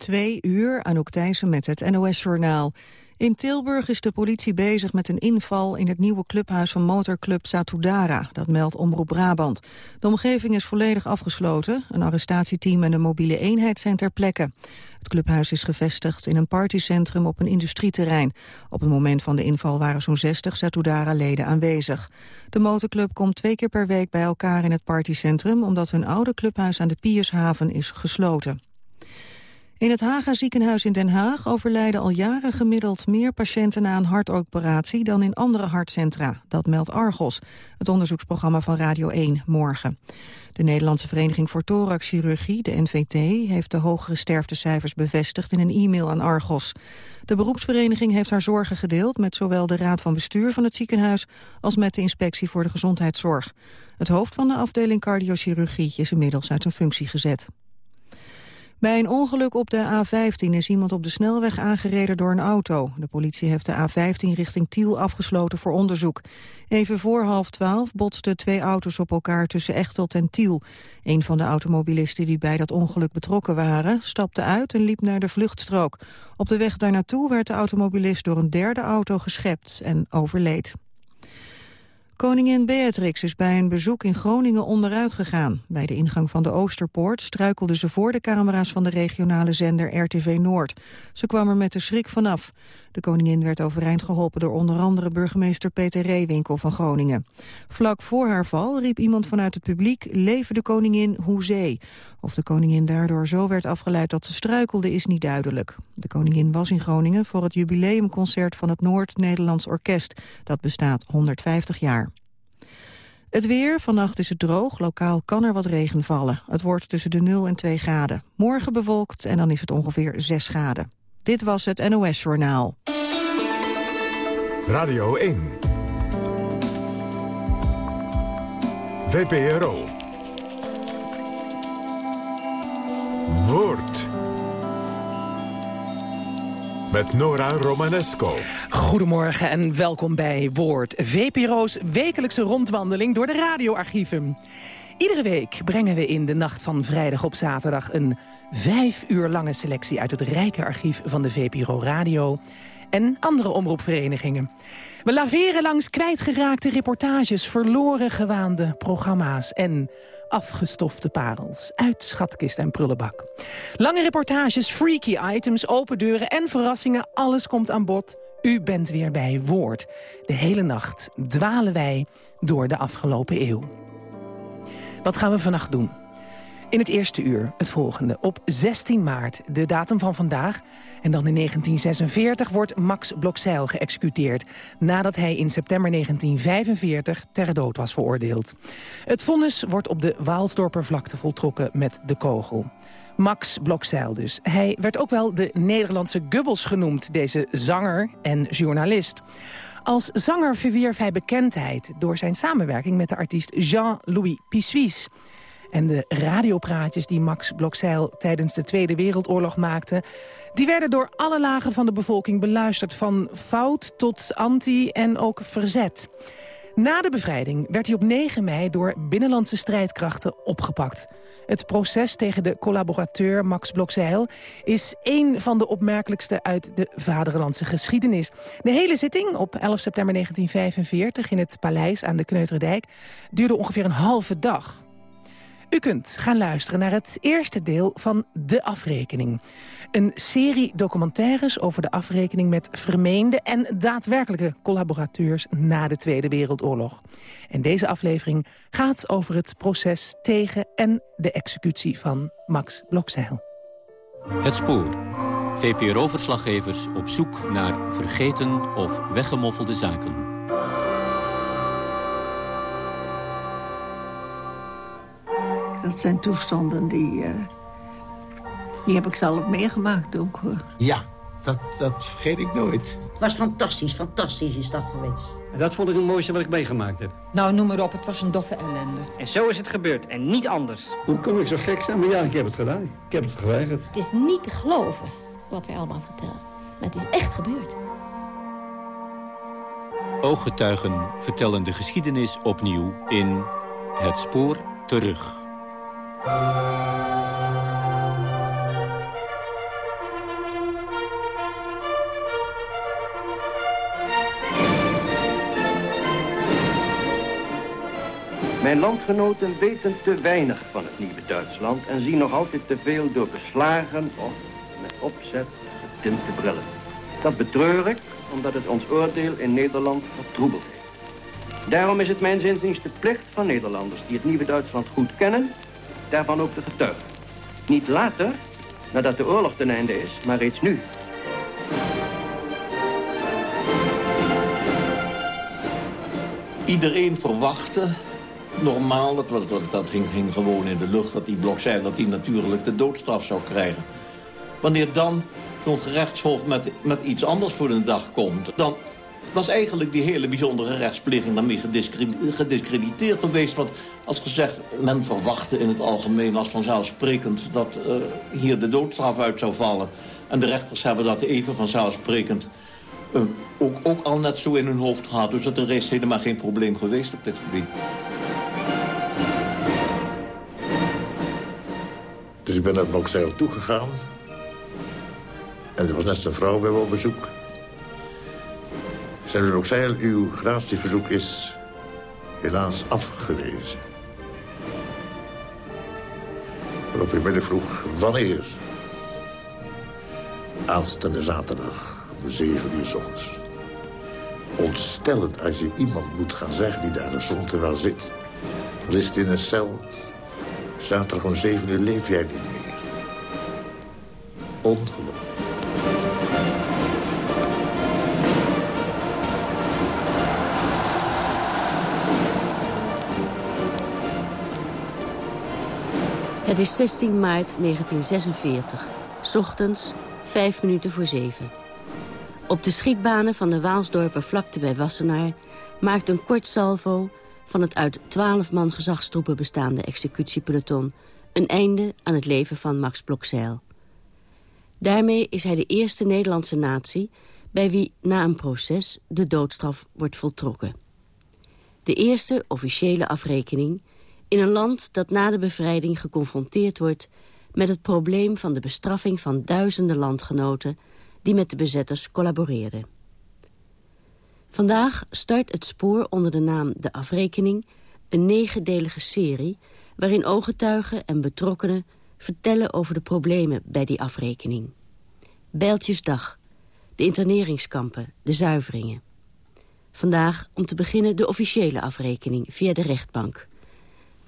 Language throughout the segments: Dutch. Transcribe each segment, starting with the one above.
Twee uur, Anouk Thijssen met het NOS-journaal. In Tilburg is de politie bezig met een inval in het nieuwe clubhuis van motorclub Satudara. Dat meldt Omroep Brabant. De omgeving is volledig afgesloten. Een arrestatieteam en een mobiele eenheid zijn ter plekke. Het clubhuis is gevestigd in een partycentrum op een industrieterrein. Op het moment van de inval waren zo'n 60 Satudara-leden aanwezig. De motorclub komt twee keer per week bij elkaar in het partycentrum... omdat hun oude clubhuis aan de Piershaven is gesloten. In het Haga ziekenhuis in Den Haag overlijden al jaren gemiddeld meer patiënten na een hartoperatie dan in andere hartcentra. Dat meldt Argos, het onderzoeksprogramma van Radio 1, morgen. De Nederlandse Vereniging voor Thoraxchirurgie, de NVT, heeft de hogere sterftecijfers bevestigd in een e-mail aan Argos. De beroepsvereniging heeft haar zorgen gedeeld met zowel de raad van bestuur van het ziekenhuis als met de inspectie voor de gezondheidszorg. Het hoofd van de afdeling cardiochirurgie is inmiddels uit zijn functie gezet. Bij een ongeluk op de A15 is iemand op de snelweg aangereden door een auto. De politie heeft de A15 richting Tiel afgesloten voor onderzoek. Even voor half twaalf botsten twee auto's op elkaar tussen Echtelt en Tiel. Een van de automobilisten die bij dat ongeluk betrokken waren... stapte uit en liep naar de vluchtstrook. Op de weg daar naartoe werd de automobilist door een derde auto geschept en overleed. Koningin Beatrix is bij een bezoek in Groningen onderuit gegaan. Bij de ingang van de Oosterpoort struikelde ze voor de camera's van de regionale zender RTV Noord. Ze kwam er met de schrik vanaf. De koningin werd overeind geholpen door onder andere burgemeester Peter Reewinkel van Groningen. Vlak voor haar val riep iemand vanuit het publiek Leven de koningin hoezee. Of de koningin daardoor zo werd afgeleid dat ze struikelde is niet duidelijk. De koningin was in Groningen voor het jubileumconcert van het Noord-Nederlands Orkest. Dat bestaat 150 jaar. Het weer, vannacht is het droog, lokaal kan er wat regen vallen. Het wordt tussen de 0 en 2 graden. Morgen bewolkt en dan is het ongeveer 6 graden. Dit was het NOS Journaal. Radio 1. VPRO. Woord. Met Nora Romanesco. Goedemorgen en welkom bij Woord. VPRO's wekelijkse rondwandeling door de radioarchieven. Iedere week brengen we in de nacht van vrijdag op zaterdag... een vijf uur lange selectie uit het rijke archief van de VPRO Radio... en andere omroepverenigingen. We laveren langs kwijtgeraakte reportages, verloren gewaande programma's... en afgestofte parels uit schatkist en prullenbak. Lange reportages, freaky items, open deuren en verrassingen. Alles komt aan bod. U bent weer bij Woord. De hele nacht dwalen wij door de afgelopen eeuw. Wat gaan we vannacht doen? In het eerste uur het volgende. Op 16 maart, de datum van vandaag... en dan in 1946 wordt Max Blokzeil geëxecuteerd... nadat hij in september 1945 ter dood was veroordeeld. Het vonnis wordt op de Waalsdorpervlakte voltrokken met de kogel. Max Blokzeil dus. Hij werd ook wel de Nederlandse Gubbels genoemd, deze zanger en journalist. Als zanger verwierf hij bekendheid door zijn samenwerking met de artiest Jean-Louis Pissuis. En de radiopraatjes die Max Blokzeil tijdens de Tweede Wereldoorlog maakte... die werden door alle lagen van de bevolking beluisterd... van fout tot anti en ook verzet. Na de bevrijding werd hij op 9 mei door binnenlandse strijdkrachten opgepakt. Het proces tegen de collaborateur Max Blokzeil is één van de opmerkelijkste uit de vaderlandse geschiedenis. De hele zitting op 11 september 1945 in het paleis aan de Kneuterdijk duurde ongeveer een halve dag. U kunt gaan luisteren naar het eerste deel van De Afrekening. Een serie documentaires over de afrekening met vermeende en daadwerkelijke collaborateurs na de Tweede Wereldoorlog. En deze aflevering gaat over het proces tegen en de executie van Max Blokzeil. Het spoor. VPRO-verslaggevers op zoek naar vergeten of weggemoffelde zaken. Dat zijn toestanden die, uh, die heb ik zelf meegemaakt ook. Hoor. Ja, dat, dat vergeet ik nooit. Het was fantastisch, fantastisch is dat geweest. En dat vond ik het mooiste wat ik meegemaakt heb. Nou, noem maar op, het was een doffe ellende. En zo is het gebeurd en niet anders. Hoe kon ik zo gek zijn? Maar ja, ik heb het gedaan. Ik heb het geweigerd. Het is niet te geloven wat wij allemaal vertellen. Maar het is echt gebeurd. Ooggetuigen vertellen de geschiedenis opnieuw in Het Spoor Terug. Mijn landgenoten weten te weinig van het nieuwe Duitsland... en zien nog altijd te veel door beslagen of met opzet getinte brillen. Dat betreur ik, omdat het ons oordeel in Nederland vertroebelt. Daarom is het mijn zinsdienst de plicht van Nederlanders... die het nieuwe Duitsland goed kennen daarvan ook te getuigen. Niet later, nadat de oorlog ten einde is, maar reeds nu. Iedereen verwachtte normaal, dat, dat, dat hing, ging gewoon in de lucht... dat die blokzeil dat die natuurlijk de doodstraf zou krijgen. Wanneer dan zo'n gerechtshof met, met iets anders voor de dag komt... dan was eigenlijk die hele bijzondere rechtsplichting daarmee gediscrediteerd geweest. Want als gezegd, men verwachtte in het algemeen als vanzelfsprekend... dat uh, hier de doodstraf uit zou vallen. En de rechters hebben dat even vanzelfsprekend uh, ook, ook al net zo in hun hoofd gehad. Dus dat er is helemaal geen probleem geweest op dit gebied. Dus ik ben naar Blokzeil toegegaan. En er was net een vrouw bij me op bezoek. Zei de Blokzeil, uw gratieverzoek is helaas afgewezen. Waarop hij midden vroeg, wanneer? Aanstaande zaterdag, om zeven uur s ochtends. Ontstellend als je iemand moet gaan zeggen die daar zonder wel zit. List in een cel Zaterdag om zeven uur leef jij niet meer. Ongelooflijk. Het is 16 maart 1946. Ochtends, vijf minuten voor zeven. Op de schietbanen van de Waalsdorper vlakte bij Wassenaar... maakt een kort salvo van het uit twaalf man gezagstroepen bestaande executiepeloton... een einde aan het leven van Max Blokzeil. Daarmee is hij de eerste Nederlandse natie... bij wie na een proces de doodstraf wordt voltrokken. De eerste officiële afrekening in een land dat na de bevrijding geconfronteerd wordt... met het probleem van de bestraffing van duizenden landgenoten... die met de bezetters collaboreerden. Vandaag start het spoor onder de naam De Afrekening... een negendelige serie waarin ooggetuigen en betrokkenen... vertellen over de problemen bij die afrekening. Bijltjesdag, de interneringskampen, de zuiveringen. Vandaag om te beginnen de officiële afrekening via de rechtbank...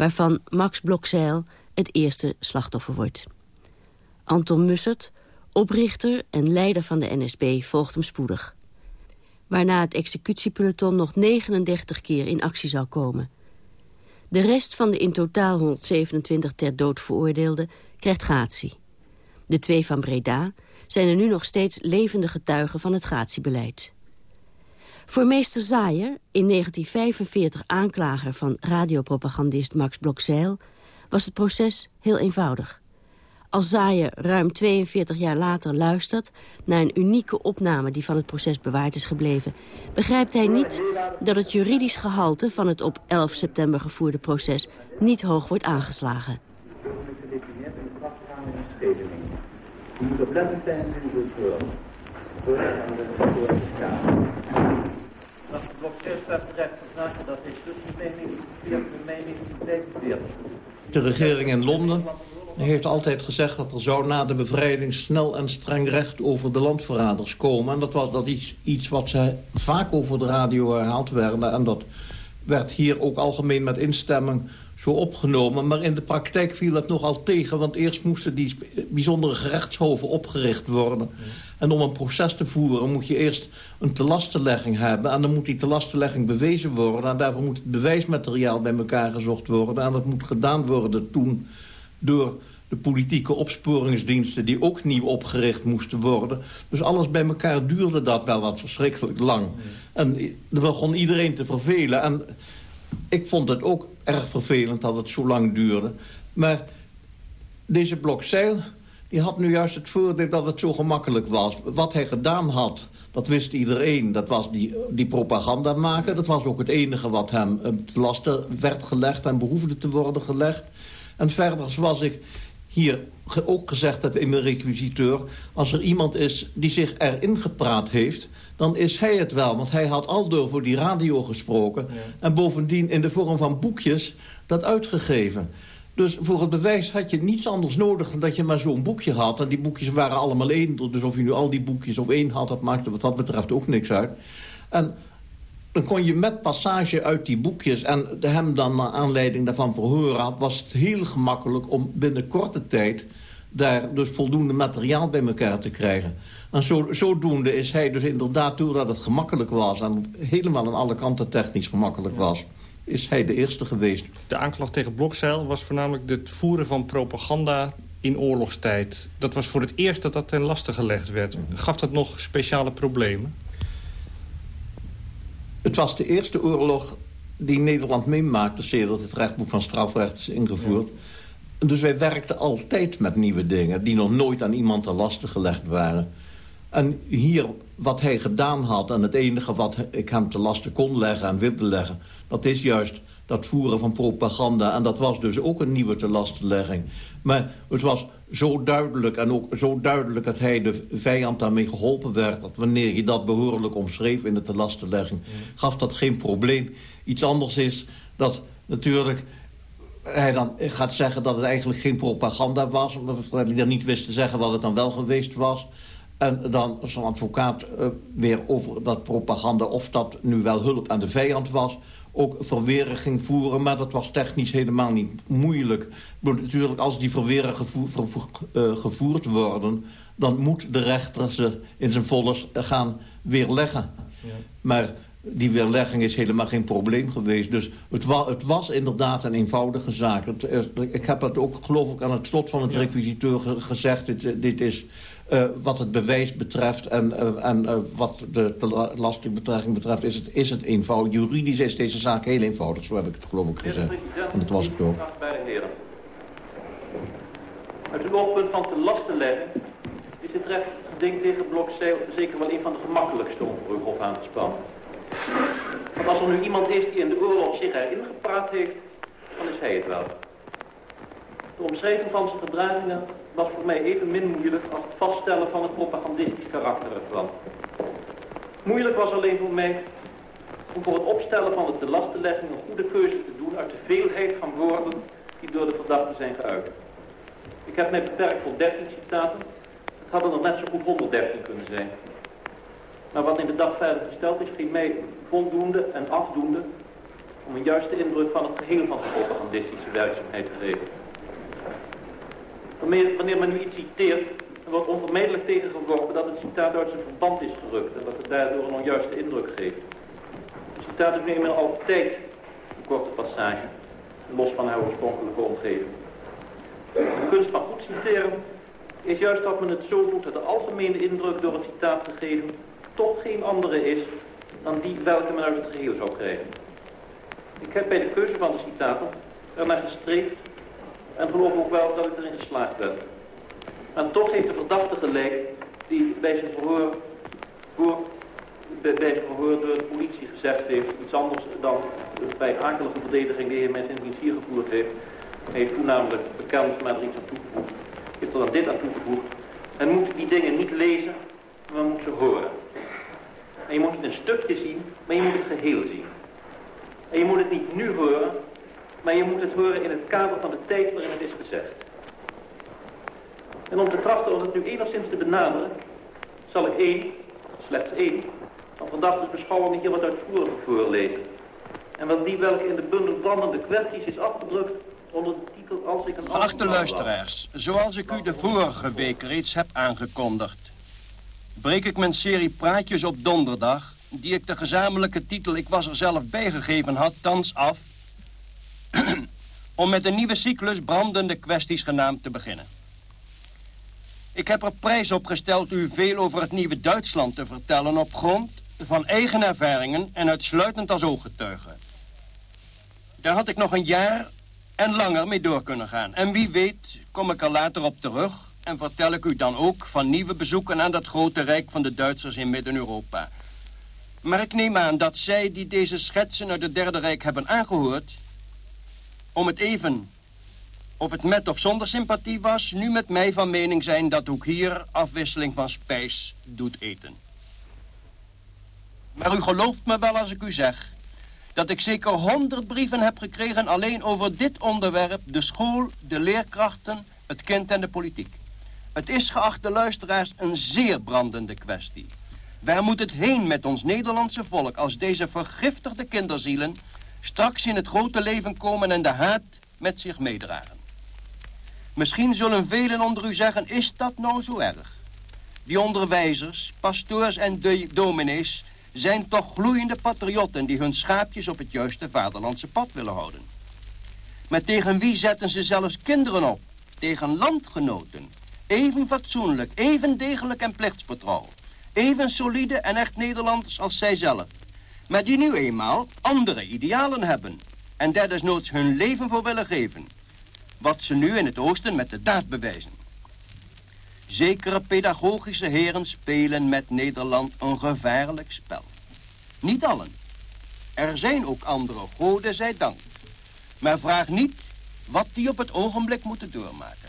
waarvan Max Blokzeil het eerste slachtoffer wordt. Anton Mussert, oprichter en leider van de NSB, volgt hem spoedig waarna het executiepeloton nog 39 keer in actie zou komen. De rest van de in totaal 127 ter dood veroordeelden krijgt gratie. De twee van Breda zijn er nu nog steeds levende getuigen van het gratiebeleid. Voor meester Zaaier, in 1945 aanklager van radiopropagandist Max Blokzeil... was het proces heel eenvoudig. Als Zaaier ruim 42 jaar later luistert naar een unieke opname die van het proces bewaard is gebleven, begrijpt hij niet dat het juridisch gehalte van het op 11 september gevoerde proces niet hoog wordt aangeslagen. De regering in Londen heeft altijd gezegd dat er zou na de bevrijding snel en streng recht over de landverraders komen. En dat was dat iets, iets wat ze vaak over de radio herhaald werden. En dat werd hier ook algemeen met instemming zo opgenomen. Maar in de praktijk viel het nogal tegen. Want eerst moesten die bijzondere gerechtshoven opgericht worden. En om een proces te voeren moet je eerst een telastenlegging hebben. En dan moet die telastenlegging bewezen worden. En daarvoor moet het bewijsmateriaal bij elkaar gezocht worden. En dat moet gedaan worden toen door de politieke opsporingsdiensten... die ook nieuw opgericht moesten worden. Dus alles bij elkaar duurde dat wel wat verschrikkelijk lang. En er begon iedereen te vervelen. En ik vond het ook erg vervelend dat het zo lang duurde. Maar deze blokzeil die had nu juist het voordeel dat het zo gemakkelijk was. Wat hij gedaan had, dat wist iedereen. Dat was die, die propaganda maken. Dat was ook het enige wat hem te lasten werd gelegd en behoefde te worden gelegd. En verder was ik hier ook gezegd heb in mijn requisiteur... als er iemand is die zich erin gepraat heeft, dan is hij het wel. Want hij had al door voor die radio gesproken... en bovendien in de vorm van boekjes dat uitgegeven. Dus voor het bewijs had je niets anders nodig dan dat je maar zo'n boekje had. En die boekjes waren allemaal één. Dus of je nu al die boekjes of één had, dat maakte wat dat betreft ook niks uit. En dan kon je met passage uit die boekjes... en hem dan naar aanleiding daarvan verhoren... was het heel gemakkelijk om binnen korte tijd... daar dus voldoende materiaal bij elkaar te krijgen. En zo, zodoende is hij dus inderdaad, doordat het gemakkelijk was... en helemaal aan alle kanten technisch gemakkelijk was is hij de eerste geweest. De aanklacht tegen Blokzeil was voornamelijk het voeren van propaganda in oorlogstijd. Dat was voor het eerst dat dat ten laste gelegd werd. Gaf dat nog speciale problemen? Het was de eerste oorlog die Nederland meemaakte... sedert het rechtboek van strafrecht is ingevoerd. Dus wij werkten altijd met nieuwe dingen... die nog nooit aan iemand ten laste gelegd waren. En hier, wat hij gedaan had... en het enige wat ik hem te lasten kon leggen en wilde leggen... dat is juist dat voeren van propaganda. En dat was dus ook een nieuwe telastenlegging. Maar het was zo duidelijk en ook zo duidelijk dat hij de vijand daarmee geholpen werd... dat wanneer je dat behoorlijk omschreef in de telastenlegging... gaf dat geen probleem. Iets anders is dat natuurlijk hij dan gaat zeggen dat het eigenlijk geen propaganda was... omdat hij dan niet wist te zeggen wat het dan wel geweest was... En dan zo'n advocaat uh, weer over dat propaganda... of dat nu wel hulp aan de vijand was ook verweren ging voeren. Maar dat was technisch helemaal niet moeilijk. natuurlijk, als die verweren eh, gevoerd worden... dan moet de rechter ze in zijn volle gaan weerleggen. Ja. Maar die weerlegging is helemaal geen probleem geweest. Dus het, wa het was inderdaad een eenvoudige zaak. Het, ik heb het ook, geloof ik, aan het slot van het ja. requisiteur gezegd. Dit, dit is uh, wat het bewijs betreft en, uh, en uh, wat de, de lastingbetrekking betreft... Is het, is het eenvoudig. Juridisch is deze zaak heel eenvoudig, zo heb ik het geloof ik gezegd. En dat was het ook. Uit het oogpunt van te lastenlegging is het rechtsding tegen Blokzeil zeker wel een van de gemakkelijkste om voor hof aan te spannen. Want als er nu iemand is die in de oorlog zich erin gepraat heeft, dan is hij het wel. De omschrijving van zijn gedragingen was voor mij even min moeilijk als het vaststellen van het propagandistisch karakter ervan. Moeilijk was alleen voor mij om voor het opstellen van de telastenlegging een goede keuze te doen uit de veelheid van woorden die door de verdachte zijn geuit. Ik heb mij beperkt tot 13 citaten. Het hadden er net zo goed 113 kunnen zijn. Maar wat in de dag verder gesteld is, ging mij voldoende en afdoende om een juiste indruk van het geheel van de propagandistische werkzaamheid te geven. Wanneer, men nu iets citeert, wordt onvermijdelijk tegengeworpen dat het citaat uit zijn verband is gerukt en dat het daardoor een onjuiste indruk geeft. Het citaat is nu eenmaal altijd een korte passage, los van haar oorspronkelijke omgeving. De kunst van goed citeren is juist dat men het zo doet dat de algemene indruk door het citaat gegeven toch geen andere is dan die welke men uit het geheel zou krijgen. Ik heb bij de keuze van de citaten ernaar gestreefd en geloof ook wel dat ik erin geslaagd ben. En toch heeft de verdachte gelijk die bij zijn verhoor, voor, bij, zijn verhoor door de politie gezegd heeft, iets anders dan bij akelige verdediging die hij met dienst hier gevoerd heeft. Hij heeft toen namelijk bekend, maar er iets aan toegevoegd. Heeft er dan dit aan toegevoegd. Men moet die dingen niet lezen, maar moet ze horen. En je moet het een stukje zien, maar je moet het geheel zien. En je moet het niet nu horen, maar je moet het horen in het kader van de tijd waarin het is gezegd. En om te trachten om het nu enigszins te benaderen, zal ik één, slechts één, van verdachtes beschouwingen hier wat uitvoeriger voorlezen. En wel die welke in de bundel brandende kwesties is afgedrukt onder de titel Als ik een... Geachte luisteraars, zoals ik u de vorige week reeds heb aangekondigd, breek ik mijn serie praatjes op donderdag, die ik de gezamenlijke titel Ik was er zelf bijgegeven had, thans af om met een nieuwe cyclus brandende kwesties genaamd te beginnen. Ik heb er prijs op gesteld u veel over het nieuwe Duitsland te vertellen op grond van eigen ervaringen en uitsluitend als ooggetuige. Daar had ik nog een jaar en langer mee door kunnen gaan. En wie weet kom ik er later op terug en vertel ik u dan ook van nieuwe bezoeken aan dat grote rijk van de Duitsers in Midden-Europa. Maar ik neem aan dat zij die deze schetsen uit het Derde Rijk hebben aangehoord om het even of het met of zonder sympathie was... nu met mij van mening zijn dat ook hier afwisseling van spijs doet eten. Maar u gelooft me wel als ik u zeg... dat ik zeker honderd brieven heb gekregen alleen over dit onderwerp... de school, de leerkrachten, het kind en de politiek. Het is, geachte luisteraars, een zeer brandende kwestie. Waar moet het heen met ons Nederlandse volk als deze vergiftigde kinderzielen straks in het grote leven komen en de haat met zich meedragen? Misschien zullen velen onder u zeggen, is dat nou zo erg? Die onderwijzers, pastoors en dominees zijn toch gloeiende patriotten die hun schaapjes op het juiste vaderlandse pad willen houden. Maar tegen wie zetten ze zelfs kinderen op? Tegen landgenoten. Even fatsoenlijk, even degelijk en plichtsbetrouw. Even solide en echt Nederlanders als zij zelf. Maar die nu eenmaal andere idealen hebben. En daar desnoods hun leven voor willen geven. Wat ze nu in het oosten met de daad bewijzen. Zekere pedagogische heren spelen met Nederland een gevaarlijk spel. Niet allen. Er zijn ook andere, goden zij dank. Maar vraag niet wat die op het ogenblik moeten doormaken.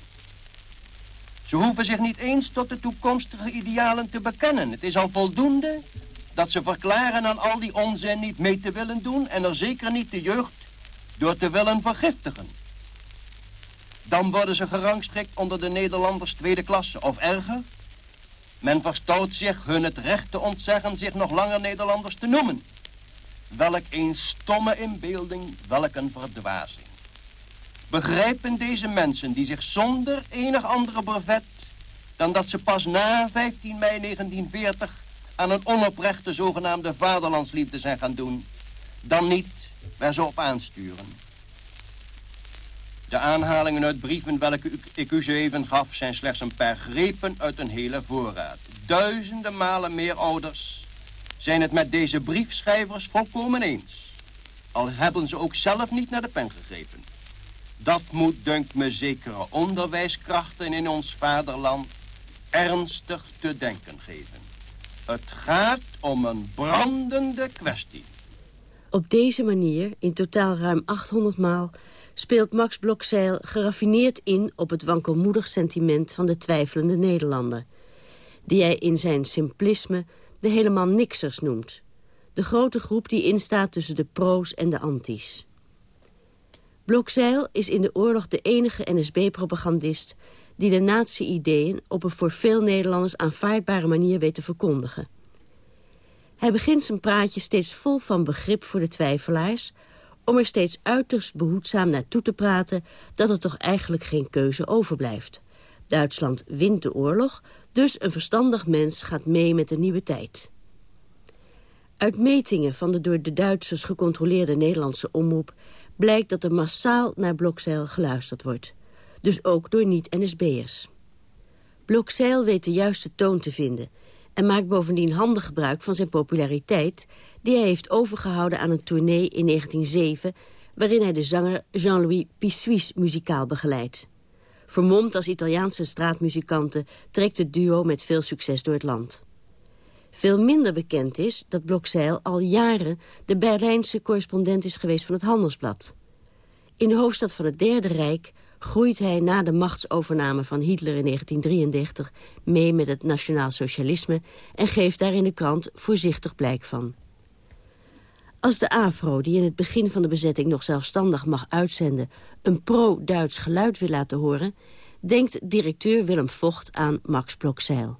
Ze hoeven zich niet eens tot de toekomstige idealen te bekennen. Het is al voldoende dat ze verklaren aan al die onzin niet mee te willen doen... en er zeker niet de jeugd door te willen vergiftigen. Dan worden ze gerangschikt onder de Nederlanders tweede klasse of erger. Men verstout zich hun het recht te ontzeggen zich nog langer Nederlanders te noemen. Welk een stomme inbeelding, welk een verdwazing. Begrijpen deze mensen die zich zonder enig andere brevet... dan dat ze pas na 15 mei 1940 aan een onoprechte zogenaamde vaderlandsliefde zijn gaan doen... dan niet waar ze op aansturen. De aanhalingen uit brieven welke ik u zo even gaf... zijn slechts een paar grepen uit een hele voorraad. Duizenden malen meer ouders zijn het met deze briefschrijvers volkomen eens. Al hebben ze ook zelf niet naar de pen gegrepen. Dat moet, dunkt me, zekere onderwijskrachten in ons vaderland ernstig te denken geven. Het gaat om een brandende kwestie. Op deze manier, in totaal ruim 800 maal speelt Max Blokzeil geraffineerd in op het wankelmoedig sentiment van de twijfelende Nederlander. Die hij in zijn simplisme de helemaal niksers noemt. De grote groep die instaat tussen de pro's en de anti's. Blokzeil is in de oorlog de enige NSB-propagandist... die de nazi-ideeën op een voor veel Nederlanders aanvaardbare manier weet te verkondigen. Hij begint zijn praatje steeds vol van begrip voor de twijfelaars om er steeds uiterst behoedzaam naartoe te praten... dat er toch eigenlijk geen keuze overblijft. Duitsland wint de oorlog, dus een verstandig mens gaat mee met de nieuwe tijd. Uit metingen van de door de Duitsers gecontroleerde Nederlandse omroep... blijkt dat er massaal naar Blokzeil geluisterd wordt. Dus ook door niet-NSB'ers. Blokzeil weet de juiste toon te vinden en maakt bovendien handig gebruik van zijn populariteit... die hij heeft overgehouden aan een tournee in 1907... waarin hij de zanger Jean-Louis Pissuis muzikaal begeleidt. Vermomd als Italiaanse straatmuzikanten trekt het duo met veel succes door het land. Veel minder bekend is dat Blokzeil al jaren de Berlijnse correspondent is geweest van het Handelsblad. In de hoofdstad van het Derde Rijk groeit hij na de machtsovername van Hitler in 1933 mee met het nationaal socialisme en geeft daar in de krant voorzichtig blijk van. Als de AVRO, die in het begin van de bezetting nog zelfstandig mag uitzenden, een pro-Duits geluid wil laten horen, denkt directeur Willem Vocht aan Max Blokzeil.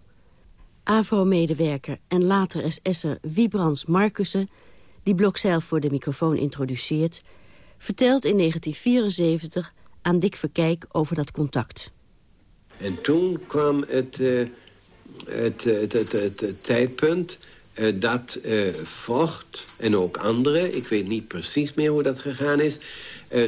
AVRO-medewerker en later SS'er Wiebrands Markussen, die Blokzeil voor de microfoon introduceert, vertelt in 1974 aan Dick Verkijk over dat contact. En toen kwam het, uh, het, het, het, tijdpunt uh, dat uh, Vocht en ook anderen... ik weet niet precies meer hoe dat gegaan is...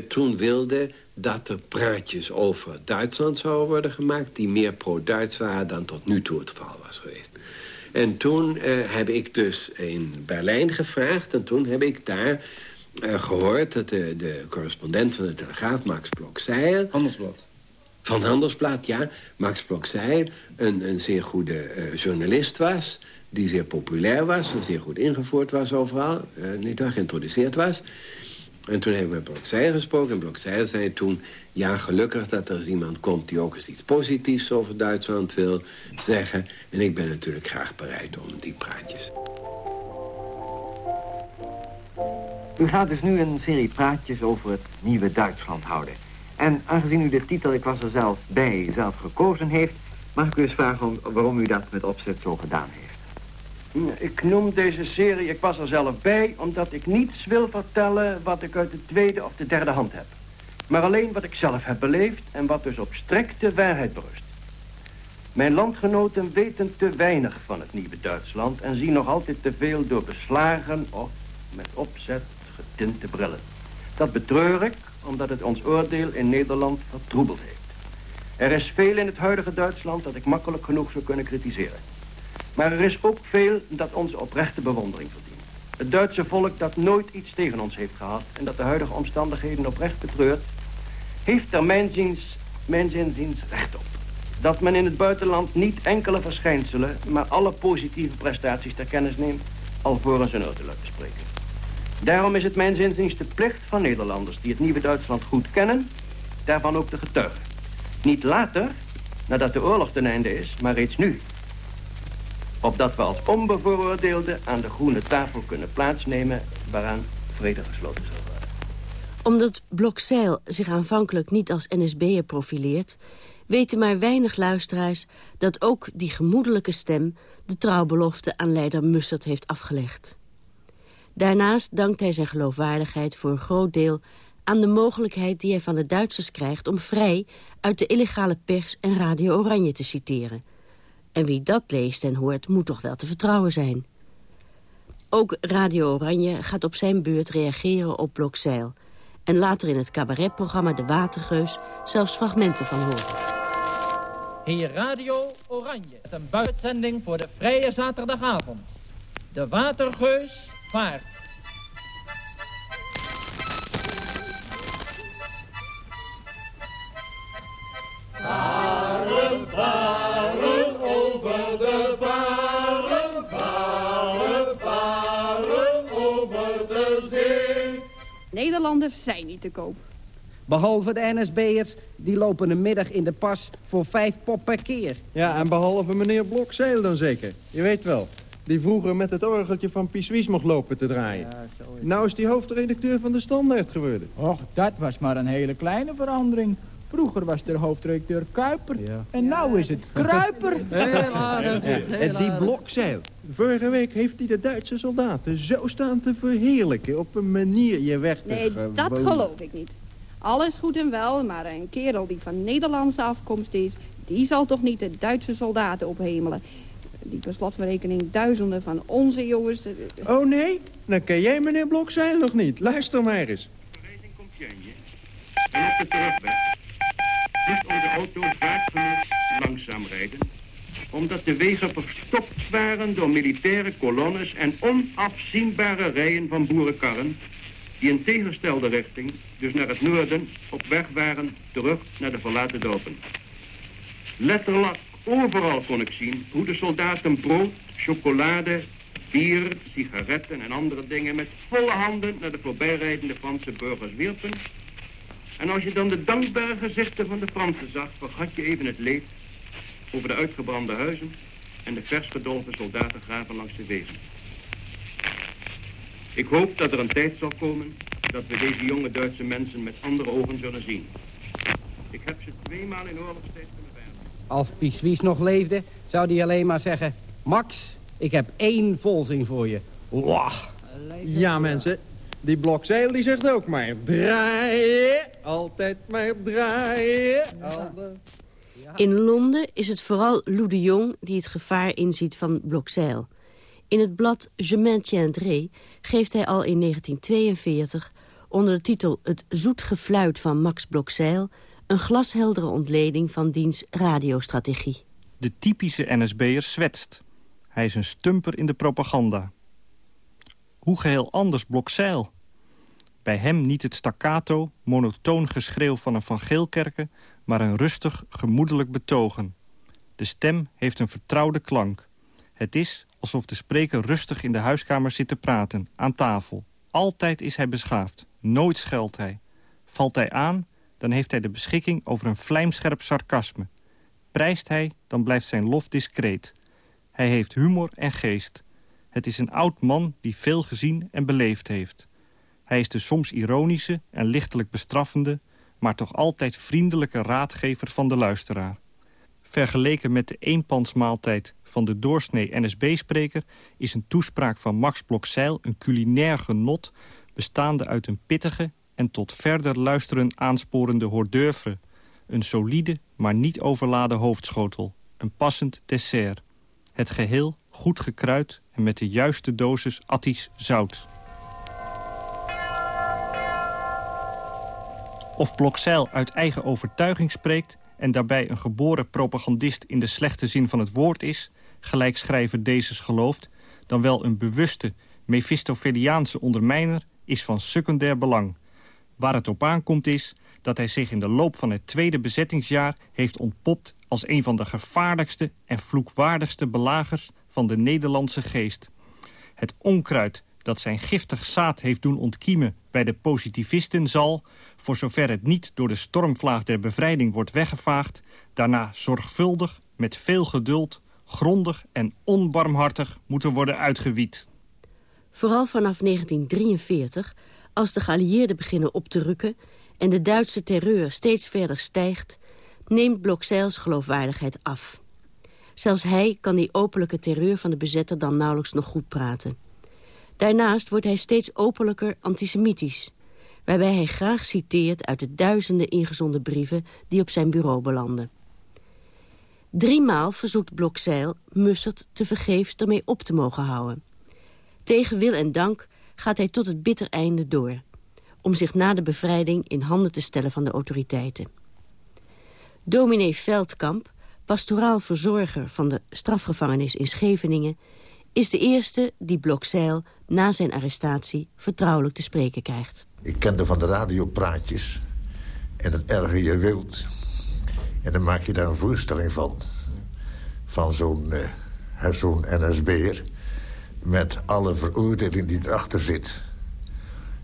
toen wilde dat er praatjes over Duitsland zouden worden gemaakt... die meer pro-Duits waren dan tot nu toe het geval was geweest. En toen heb ik dus in Berlijn gevraagd... en toen heb ik daar uh, gehoord dat de, de, correspondent van de Telegraaf, Max Blokzeil... Handelsblad. Van Handelsblad, ja. Max Blokzeil een, een zeer goede uh, journalist was... die zeer populair was en zeer goed ingevoerd was overal. Uh, niet waar, geïntroduceerd was. En toen hebben we met Blokzeil gesproken. En Blokzeil zei toen... ja, gelukkig dat er eens iemand komt die ook eens iets positiefs over Duitsland wil zeggen. En ik ben natuurlijk graag bereid om die praatjes. U gaat dus nu een serie praatjes over het nieuwe Duitsland houden. En aangezien u de titel Ik was er zelf bij zelf gekozen heeft... mag ik u eens vragen om, waarom u dat met opzet zo gedaan heeft. Ik noem deze serie Ik was er zelf bij... omdat ik niets wil vertellen wat ik uit de tweede of de derde hand heb. Maar alleen wat ik zelf heb beleefd... en wat dus op strikte waarheid berust. Mijn landgenoten weten te weinig van het nieuwe Duitsland... en zien nog altijd te veel door beslagen of met opzet getinte brillen. Dat betreur ik, omdat het ons oordeel in Nederland vertroebeld heeft. Er is veel in het huidige Duitsland dat ik makkelijk genoeg zou kunnen kritiseren. Maar er is ook veel dat onze oprechte bewondering verdient. Het Duitse volk dat nooit iets tegen ons heeft gehad... en dat de huidige omstandigheden oprecht betreurt... heeft er mijn ziens, zinziens recht op. Dat men in het buitenland niet enkele verschijnselen... maar alle positieve prestaties ter kennis neemt... alvorens een oordeel uit te spreken. Daarom is het mijn de plicht van Nederlanders... die het nieuwe Duitsland goed kennen... daarvan ook te getuigen. Niet later, nadat de oorlog ten einde is, maar reeds nu opdat we als onbevooroordeelden aan de groene tafel kunnen plaatsnemen... waaraan vrede gesloten zal worden. Omdat Blokzeil zich aanvankelijk niet als NSB'er profileert... weten maar weinig luisteraars dat ook die gemoedelijke stem... de trouwbelofte aan leider Mussert heeft afgelegd. Daarnaast dankt hij zijn geloofwaardigheid voor een groot deel aan de mogelijkheid die hij van de Duitsers krijgt... om vrij uit de illegale pers en Radio Oranje te citeren... En wie dat leest en hoort, moet toch wel te vertrouwen zijn. Ook Radio Oranje gaat op zijn beurt reageren op Blokzeil. En later in het cabaretprogramma De Watergeus zelfs fragmenten van horen. Hier Radio Oranje, met een buitzending voor de vrije zaterdagavond. De Watergeus vaart. Varen, varen over de varen, varen, varen over de zee. Nederlanders zijn niet te koop. Behalve de NSB'ers, die lopen een middag in de pas voor vijf pop per keer. Ja, en behalve meneer Blokzeil dan zeker. Je weet wel, die vroeger met het orgeltje van Pieswies mocht lopen te draaien. nou is die hoofdredacteur van de Standaard geworden. Och, dat was maar een hele kleine verandering. Vroeger was er hoofdredacteur Kuiper. En nou is het Kruiper. Heel aardig. En die blokzeil. Vorige week heeft hij de Duitse soldaten zo staan te verheerlijken. Op een manier je weg Nee, dat geloof ik niet. Alles goed en wel, maar een kerel die van Nederlandse afkomst is... die zal toch niet de Duitse soldaten ophemelen. Die per slotverrekening duizenden van onze jongens... Oh nee? Dan ken jij meneer Blokzeil nog niet. Luister maar eens. En op de terugweg moest onze auto vaak genoeg langzaam rijden. Omdat de wegen verstopt waren door militaire kolonnes en onafzienbare rijen van boerenkarren... die in tegenstelde richting, dus naar het noorden, op weg waren terug naar de verlaten dorpen. Letterlijk overal kon ik zien hoe de soldaten brood, chocolade, bier, sigaretten en andere dingen met volle handen naar de voorbijrijdende Franse burgers wierpen en als je dan de dankbare gezichten van de Fransen zag, vergat je even het leed over de uitgebrande huizen en de vers gedolven soldatengraven langs de wegen. Ik hoop dat er een tijd zal komen dat we deze jonge Duitse mensen met andere ogen zullen zien. Ik heb ze tweemaal in oorlogstijd. Als Pieswies nog leefde, zou hij alleen maar zeggen... Max, ik heb één volzin voor je. Wah. Ja, mensen. Die blokzeil die zegt ook maar draaien. Altijd maar draaien. In Londen is het vooral Lou de Jong die het gevaar inziet van Blokzeil. In het blad Je maintiendrai geeft hij al in 1942... onder de titel Het zoet gefluit van Max Blokzeil... een glasheldere ontleding van diens radiostrategie. De typische NSB'er zwetst. Hij is een stumper in de propaganda. Hoe geheel anders Blokzeil. Bij hem niet het staccato, monotoon geschreeuw van een Van Geelkerken... maar een rustig, gemoedelijk betogen. De stem heeft een vertrouwde klank. Het is alsof de spreker rustig in de huiskamer zit te praten, aan tafel. Altijd is hij beschaafd. Nooit scheldt hij. Valt hij aan, dan heeft hij de beschikking over een vlijmscherp sarcasme. Prijst hij, dan blijft zijn lof discreet. Hij heeft humor en geest. Het is een oud man die veel gezien en beleefd heeft. Hij is de soms ironische en lichtelijk bestraffende... maar toch altijd vriendelijke raadgever van de luisteraar. Vergeleken met de eenpansmaaltijd van de doorsnee NSB-spreker... is een toespraak van Max Blokzeil een culinair genot... bestaande uit een pittige en tot verder luisteren aansporende hors. Een solide, maar niet overladen hoofdschotel. Een passend dessert. Het geheel goed gekruid en met de juiste dosis attisch zout. Of Blokzeil uit eigen overtuiging spreekt... en daarbij een geboren propagandist in de slechte zin van het woord is... gelijk schrijver Dezes gelooft... dan wel een bewuste, Mephistofeliaanse ondermijner... is van secundair belang. Waar het op aankomt is dat hij zich in de loop van het tweede bezettingsjaar... heeft ontpopt als een van de gevaarlijkste en vloekwaardigste belagers van de Nederlandse geest. Het onkruid dat zijn giftig zaad heeft doen ontkiemen bij de positivisten zal, voor zover het niet door de stormvlaag der bevrijding wordt weggevaagd, daarna zorgvuldig, met veel geduld, grondig en onbarmhartig moeten worden uitgewied. Vooral vanaf 1943, als de geallieerden beginnen op te rukken... en de Duitse terreur steeds verder stijgt... neemt Blokzeils geloofwaardigheid af. Zelfs hij kan die openlijke terreur van de bezetter dan nauwelijks nog goed praten. Daarnaast wordt hij steeds openlijker antisemitisch... waarbij hij graag citeert uit de duizenden ingezonden brieven... die op zijn bureau belanden. Driemaal verzoekt Blokzeil Mussert te vergeefs ermee op te mogen houden. Tegen wil en dank gaat hij tot het bitter einde door... om zich na de bevrijding in handen te stellen van de autoriteiten. Dominee Veldkamp, pastoraal verzorger van de strafgevangenis in Scheveningen... is de eerste die Blokzeil na zijn arrestatie vertrouwelijk te spreken krijgt. Ik kende van de radiopraatjes en het erger je wilt. En dan maak je daar een voorstelling van. Van zo'n uh, zo'n NSB'er met alle veroordeling die erachter zit.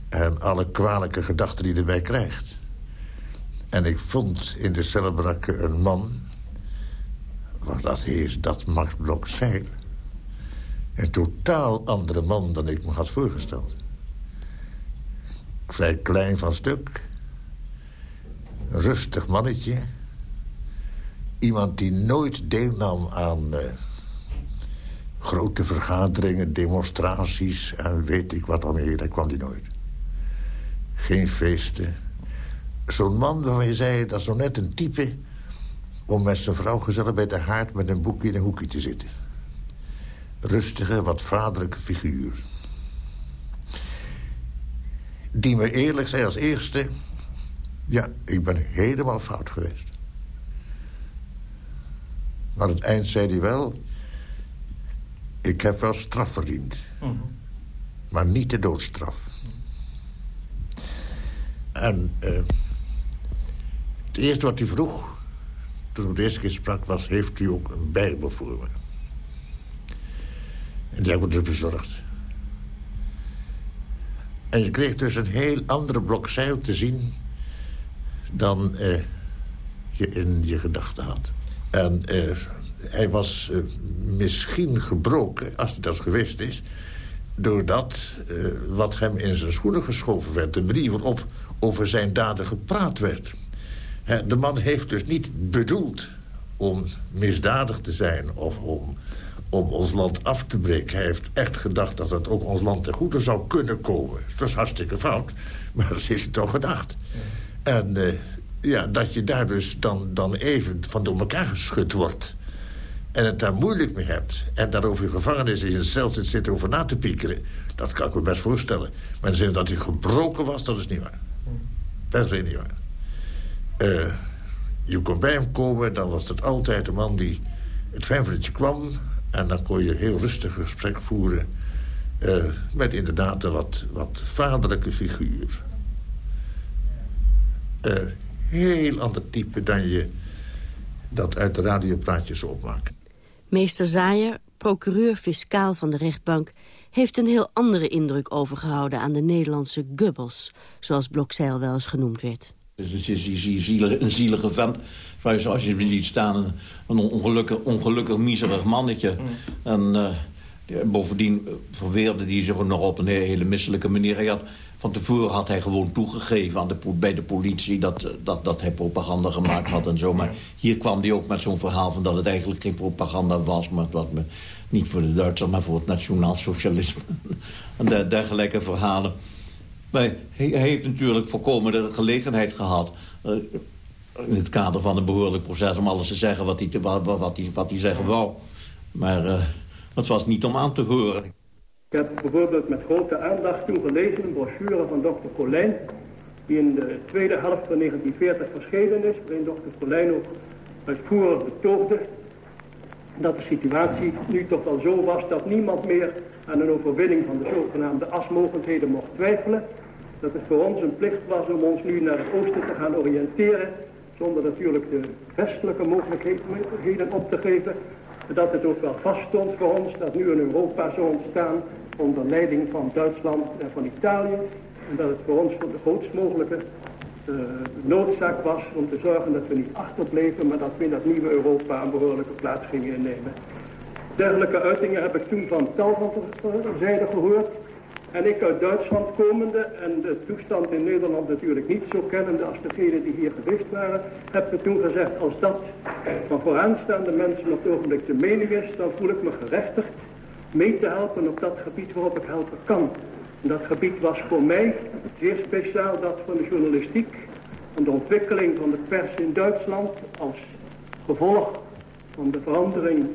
En alle kwalijke gedachten die erbij krijgt. En ik vond in de cellenbrakke een man... wat dat is, dat Max Blok Zeil. Een totaal andere man dan ik me had voorgesteld. Vrij klein van stuk. Rustig mannetje. Iemand die nooit deelnam aan... Uh, grote vergaderingen, demonstraties en weet ik wat al meer. Daar kwam hij nooit. Geen feesten. Zo'n man waarvan je zei, dat is nog net een type... om met zijn vrouw gezellig bij de haard met een boekje in een hoekje te zitten. Rustige, wat vaderlijke figuur. Die me eerlijk zei als eerste... ja, ik ben helemaal fout geweest. Maar aan het eind zei hij wel... Ik heb wel straf verdiend. Mhm. Maar niet de doodstraf. En uh, het eerste wat hij vroeg... toen ik de eerste keer sprak was... heeft u ook een bijbel voor me? En die heb ik dus bezorgd. En je kreeg dus een heel andere blok zeil te zien... dan uh, je in je gedachten had. En... Uh, hij was uh, misschien gebroken, als het dat geweest is... doordat uh, wat hem in zijn schoenen geschoven werd... de manier waarop over zijn daden gepraat werd. He, de man heeft dus niet bedoeld om misdadig te zijn... of om, om ons land af te breken. Hij heeft echt gedacht dat het ook ons land ten goede zou kunnen komen. Dat is hartstikke fout, maar dat is het toch gedacht. En uh, ja, dat je daar dus dan, dan even van door elkaar geschud wordt en het daar moeilijk mee hebt... en daar over je gevangenis in je cel zit, zit over na te piekeren... dat kan ik me best voorstellen. Maar zin dat hij gebroken was, dat is niet waar. Dat is niet waar. Uh, je kon bij hem komen, dan was het altijd de man die het fijn dat kwam... en dan kon je heel rustig een gesprek voeren... Uh, met inderdaad een wat, wat vaderlijke figuur. Uh, heel ander type dan je dat uit de radiopraatjes opmaakt. Meester Zaaier, procureur-fiscaal van de rechtbank... heeft een heel andere indruk overgehouden aan de Nederlandse Goebbels, zoals Blokzeil wel eens genoemd werd. Dus het is een zielige, een zielige vent, zoals je ziet staan, een ongelukkig, ongelukkig miserig mannetje. En uh, bovendien verweerde hij zich nog op een hele misselijke manier. Hij had, van tevoren had hij gewoon toegegeven aan de, bij de politie... Dat, dat, dat hij propaganda gemaakt had en zo. Maar hier kwam hij ook met zo'n verhaal van dat het eigenlijk geen propaganda was... maar dat me, niet voor de Duitsers, maar voor het nationaal socialisme. en dergelijke verhalen. Maar hij, hij heeft natuurlijk voorkomen de gelegenheid gehad... Uh, in het kader van een behoorlijk proces... om alles te zeggen wat hij, te, wat, wat hij, wat hij zeggen wou. Maar uh, het was niet om aan te horen. Ik heb bijvoorbeeld met grote aandacht toen gelezen... een brochure van dokter Colijn... die in de tweede helft van 1940 verschenen is... waarin dokter Colijn ook uitvoerig betoogde... dat de situatie nu toch wel zo was... dat niemand meer aan een overwinning van de zogenaamde asmogendheden mocht twijfelen dat het voor ons een plicht was om ons nu naar het oosten te gaan oriënteren, zonder natuurlijk de westelijke mogelijkheden op te geven, dat het ook wel vaststond voor ons dat nu een Europa zou ontstaan onder leiding van Duitsland en van Italië, en dat het voor ons voor de grootst mogelijke uh, noodzaak was om te zorgen dat we niet achterbleven, maar dat we in dat nieuwe Europa een behoorlijke plaats gingen innemen. Dergelijke uitingen heb ik toen van tal van zijden gehoord. En ik uit Duitsland komende en de toestand in Nederland natuurlijk niet zo kennende als degenen die hier geweest waren, heb ik toen gezegd, als dat van vooraanstaande mensen op het ogenblik de mening is, dan voel ik me gerechtigd mee te helpen op dat gebied waarop ik helpen kan. En dat gebied was voor mij zeer speciaal dat van de journalistiek en de ontwikkeling van de pers in Duitsland als gevolg van de verandering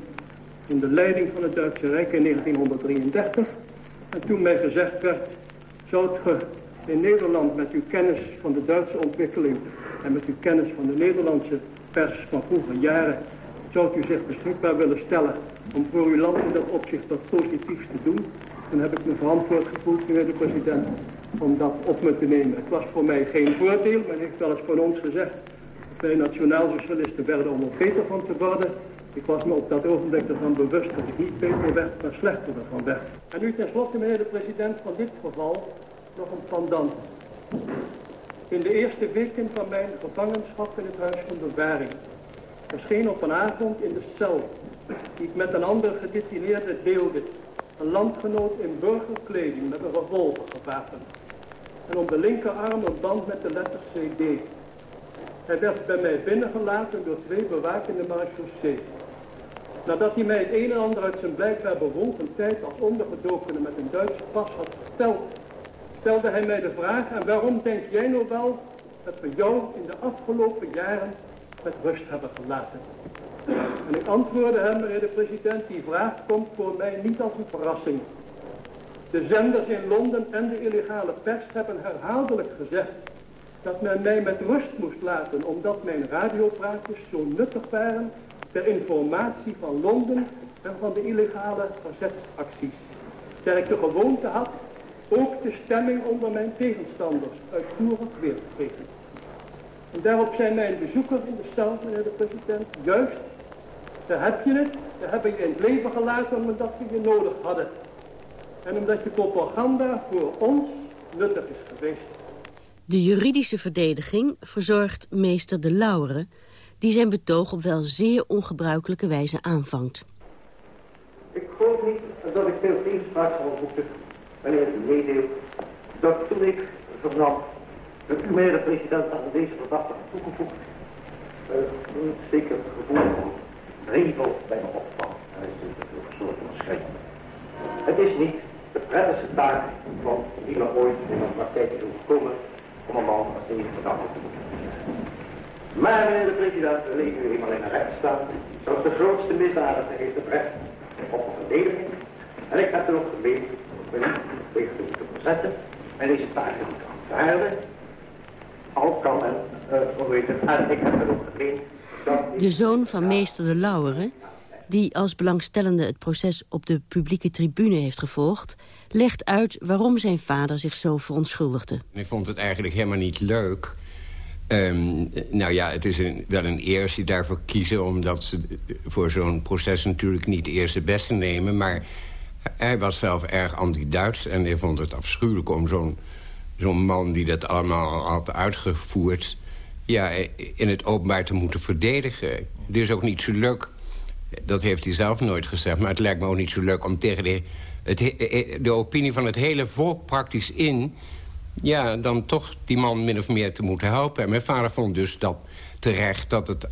in de leiding van het Duitse Rijk in 1933. En toen mij gezegd werd, zou ge in Nederland met uw kennis van de Duitse ontwikkeling en met uw kennis van de Nederlandse pers van vroege jaren, zou u zich beschikbaar willen stellen om voor uw land in dat opzicht wat positiefs te doen. Dan heb ik me verantwoord gevoeld, meneer de president, om dat op me te nemen. Het was voor mij geen voordeel, men heeft wel eens van ons gezegd, wij nationaal-socialisten werden om er beter van te worden. Ik was me op dat ogenblik ervan bewust dat ik niet beter werd, maar slechter ervan werd. En nu tenslotte, meneer de president, van dit geval nog een pendant. In de eerste weken van mijn gevangenschap in het huis van bewaring verscheen op een avond in de cel, die ik met een ander gedetineerde deelde, een landgenoot in burgerkleding met een revolver gewapend. En om de linkerarm een band met de letter CD. Hij werd bij mij binnengelaten door twee bewakende marechaussee. Nadat hij mij het een en ander uit zijn blijkbaar bewogen tijd als ondergedokene met een Duitse pas had verteld, stelde hij mij de vraag, en waarom denk jij nou wel dat we jou in de afgelopen jaren met rust hebben gelaten? En ik antwoordde hem, meneer de president, die vraag komt voor mij niet als een verrassing. De zenders in Londen en de illegale pers hebben herhaaldelijk gezegd dat men mij met rust moest laten, omdat mijn radiopraatjes zo nuttig waren ter informatie van Londen en van de illegale verzetsacties. Ter ik de gewoonte had ook de stemming onder mijn tegenstanders uitvoerig weer te geven. En daarop zijn mijn bezoeker in de cel, meneer de president, juist, daar heb je het, daar heb ik je in het leven gelaten omdat we je nodig hadden. En omdat je propaganda voor ons nuttig is geweest. De juridische verdediging verzorgt meester De Lauweren die zijn betoog op wel zeer ongebruikelijke wijze aanvangt. Ik geloof niet dat ik veel tegenspraak zal moeten wanneer u meedeelt dat toen ik vernam dat u, de president, aan deze verdachte toegevoegd, een zeker gevoel van revel bij me opkwam. En is een soort van. Het is niet de prettigste taak van wie me ooit in een praktijk is gekomen om een man als deze verdachte te moeten maar meneer de president, we leven nu eenmaal in een rechtsstaat. Zoals de grootste misdadiger heeft het recht op een verdediging. En ik heb er ook gemeend me niet tegen te moeten verzetten. En deze taak niet aanvaarden. Al kan men, uh, weten, en ik heb er ook gemeend de zoon van meester De Lauweren, die als belangstellende het proces op de publieke tribune heeft gevolgd... legt uit waarom zijn vader zich zo verontschuldigde. Ik vond het eigenlijk helemaal niet leuk Um, nou ja, het is wel een eer als daarvoor kiezen... omdat ze voor zo'n proces natuurlijk niet eerst de beste nemen. Maar Hij was zelf erg anti-Duits en hij vond het afschuwelijk om zo'n zo'n man die dat allemaal had uitgevoerd... Ja, in het openbaar te moeten verdedigen. Is ook niet zo leuk, dat heeft hij zelf nooit gezegd... maar het lijkt me ook niet zo leuk om tegen de, het, de opinie van het hele volk praktisch in... ja, dan toch die man min of meer te moeten helpen. En mijn vader vond dus dat terecht dat het,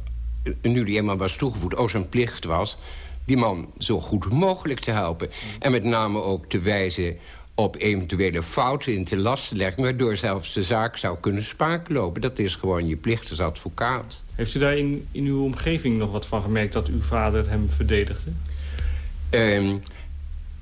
nu die eenmaal was toegevoegd... ook zijn plicht was die man zo goed mogelijk te helpen. En met name ook te wijzen op eventuele fouten in te lasten leggen... waardoor zelfs de zaak zou kunnen spaak lopen. Dat is gewoon je plicht als advocaat. Heeft u daar in, in uw omgeving nog wat van gemerkt... dat uw vader hem verdedigde? Um,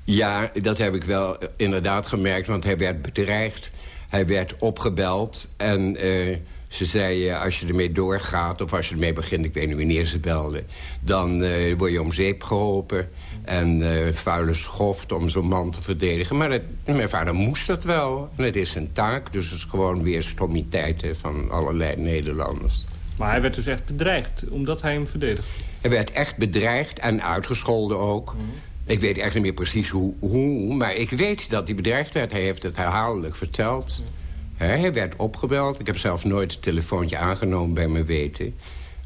ja, dat heb ik wel inderdaad gemerkt, want hij werd bedreigd. Hij werd opgebeld en... Uh, ze zei, als je ermee doorgaat of als je ermee begint... ik weet niet wanneer ze belde... dan uh, word je om zeep geholpen. En uh, vuile schoft om zo'n man te verdedigen. Maar mijn vader moest dat wel. En het is zijn taak, dus het is gewoon weer stommiteiten... van allerlei Nederlanders. Maar hij werd dus echt bedreigd, omdat hij hem verdedigde? Hij werd echt bedreigd en uitgescholden ook... Mhm. Ik weet echt niet meer precies hoe, hoe, maar ik weet dat hij bedreigd werd. Hij heeft het herhaaldelijk verteld. Hij werd opgebeld. Ik heb zelf nooit het telefoontje aangenomen bij mijn weten.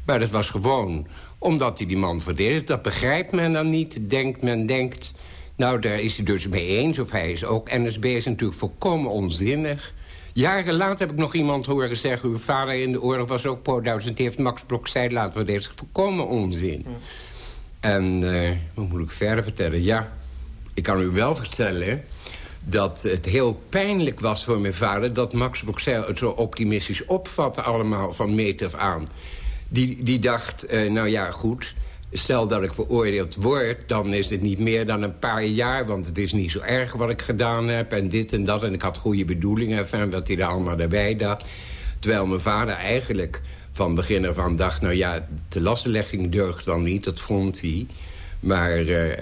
Maar dat was gewoon omdat hij die man verdedigt. Dat begrijpt men dan niet. Denkt men denkt... Nou, daar is hij dus mee eens. Of hij is ook NSB is natuurlijk volkomen onzinnig. Jaren later heb ik nog iemand horen zeggen... uw vader in de oorlog was ook pro-Duits... en die heeft Max Blokzij laten verdedigen. Volkomen onzin. En uh, wat moet ik verder vertellen? Ja, ik kan u wel vertellen dat het heel pijnlijk was voor mijn vader... dat Max Boxel het zo optimistisch opvatte allemaal van meet af aan. Die, die dacht, uh, nou ja, goed... Stel dat ik veroordeeld word, dan is het niet meer dan een paar jaar... want het is niet zo erg wat ik gedaan heb en dit en dat. En ik had goede bedoelingen, van wat hij er allemaal erbij dacht. Terwijl mijn vader eigenlijk van begin af aan dacht... nou ja, de lastenlegging deugt dan niet, dat vond hij. Maar, uh,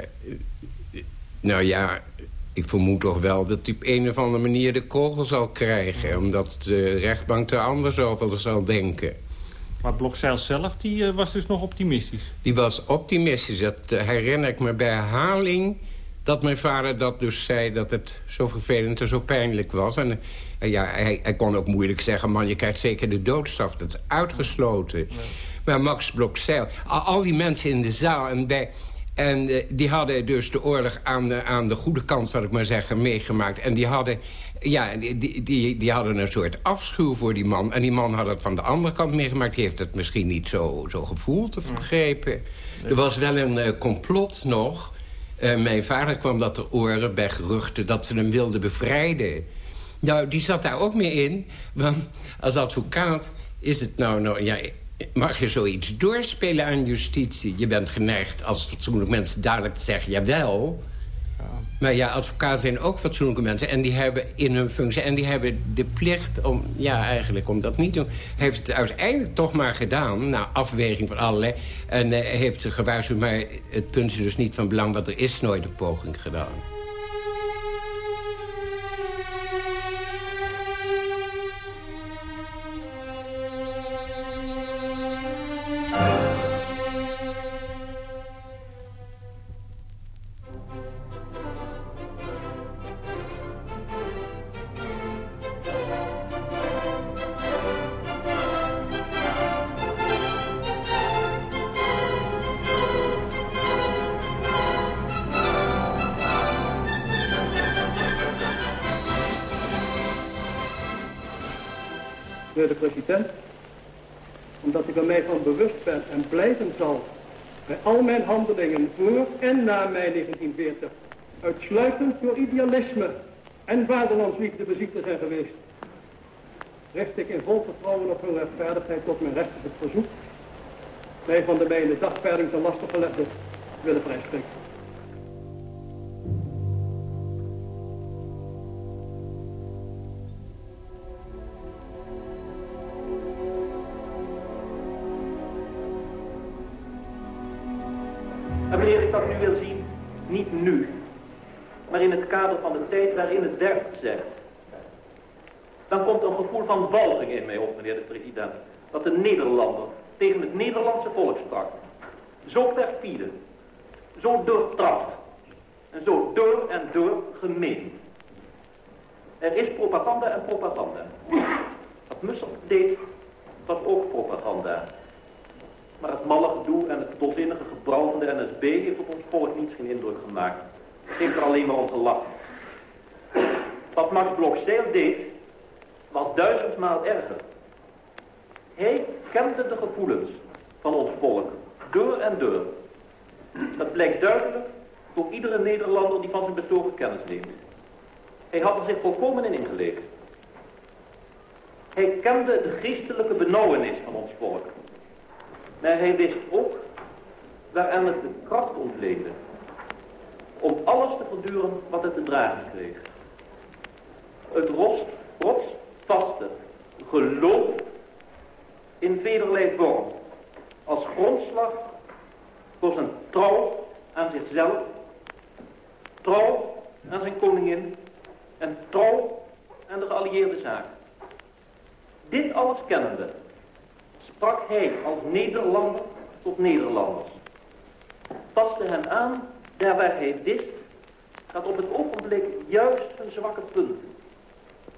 nou ja, ik vermoed toch wel dat hij op een of andere manier de kogel zal krijgen. Omdat de rechtbank er anders over zal denken. Maar Blokzeil zelf die, uh, was dus nog optimistisch? Die was optimistisch. Dat uh, herinner ik me bij herhaling dat mijn vader dat dus zei... dat het zo vervelend en zo pijnlijk was. En ja, hij, hij, kon ook moeilijk zeggen... man, je krijgt zeker de doodstraf. Dat is uitgesloten. Maar Max Blokzeil, al, al, die mensen in de zaal... en bij en uh, die hadden dus de oorlog aan de, aan de goede kant, zal ik maar zeggen, meegemaakt. En die hadden, ja, die, die, die hadden een soort afschuw voor die man. En die man had het van de andere kant meegemaakt. Die heeft het misschien niet zo, zo gevoeld of begrepen. Er was wel een uh, complot nog. Uh, mijn vader kwam dat ter oren bij geruchten dat ze hem wilden bevrijden. Nou, die zat daar ook mee in. Want als advocaat is het nou... nou ja, mag je zoiets doorspelen aan justitie? Je bent geneigd als fatsoenlijk mensen duidelijk te zeggen... jawel, ja. maar ja, advocaten zijn ook fatsoenlijke mensen... en die hebben in hun functie... en die hebben de plicht om, ja, eigenlijk om dat niet te doen. Heeft het uiteindelijk toch maar gedaan, na afweging van allerlei... en uh, heeft ze gewaarschuwd, maar het punt is dus niet van belang... want er is nooit een poging gedaan. Idealisme en vaderlandsliefde beziekt te zijn geweest, richt ik in vol vertrouwen op hun rechtvaardigheid tot mijn recht het verzoek, mij van de mij in de te lastig gelegde willen vrijspreken. niet nu, maar in het kader van de tijd waarin het werkt zegt. Dan komt een gevoel van walging in mij op, meneer de president, dat de Nederlander tegen het Nederlandse volk sprak. Zo perfide, zo doortrapt En zo door en door gemeen. Er is propaganda en propaganda. Wat Mussel deed, was ook propaganda. Maar het malle gedoe en het dolzinnige de NSB heeft op ons volk niets geen indruk gemaakt. Heeft er alleen maar om gelachen. Wat Max Blokzeil deed, was duizendmaal erger. Hij kende de gevoelens van ons volk, door en door. Dat blijkt duidelijk voor iedere Nederlander die van zijn betogen kennis neemt. Hij had er zich volkomen in ingeleefd. Hij kende de geestelijke benauwenis van ons volk. Maar hij wist ook waaraan het de kracht ontleende om alles te verduren wat het te dragen kreeg. Het rost, rotsvaste geloof in vederlei vorm als grondslag voor zijn trouw aan zichzelf, trouw aan zijn koningin en trouw aan de geallieerde zaak. Dit alles kennende sprak hij als Nederlander tot Nederlanders. Paste hen aan daar waar hij wist dat op het ogenblik juist hun zwakke punt,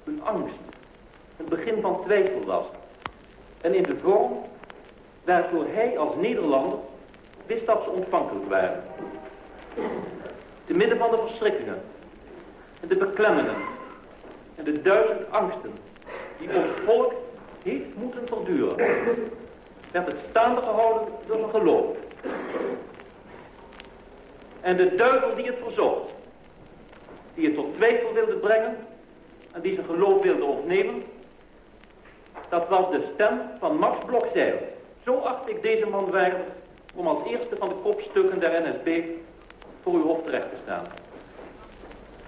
hun angst, een begin van twijfel was. En in de vorm waarvoor hij als Nederlander wist dat ze ontvankelijk waren. Te midden van de verschrikkingen en de beklemmingen en de duizend angsten die ons volk heeft moeten verduren, werd het staande gehouden door zijn geloof. En de duivel die het verzocht, die het tot twijfel wilde brengen en die zijn geloof wilde ontnemen, dat was de stem van Max Blokzeil. Zo acht ik deze man waardig om als eerste van de kopstukken der NSB voor uw hof terecht te staan.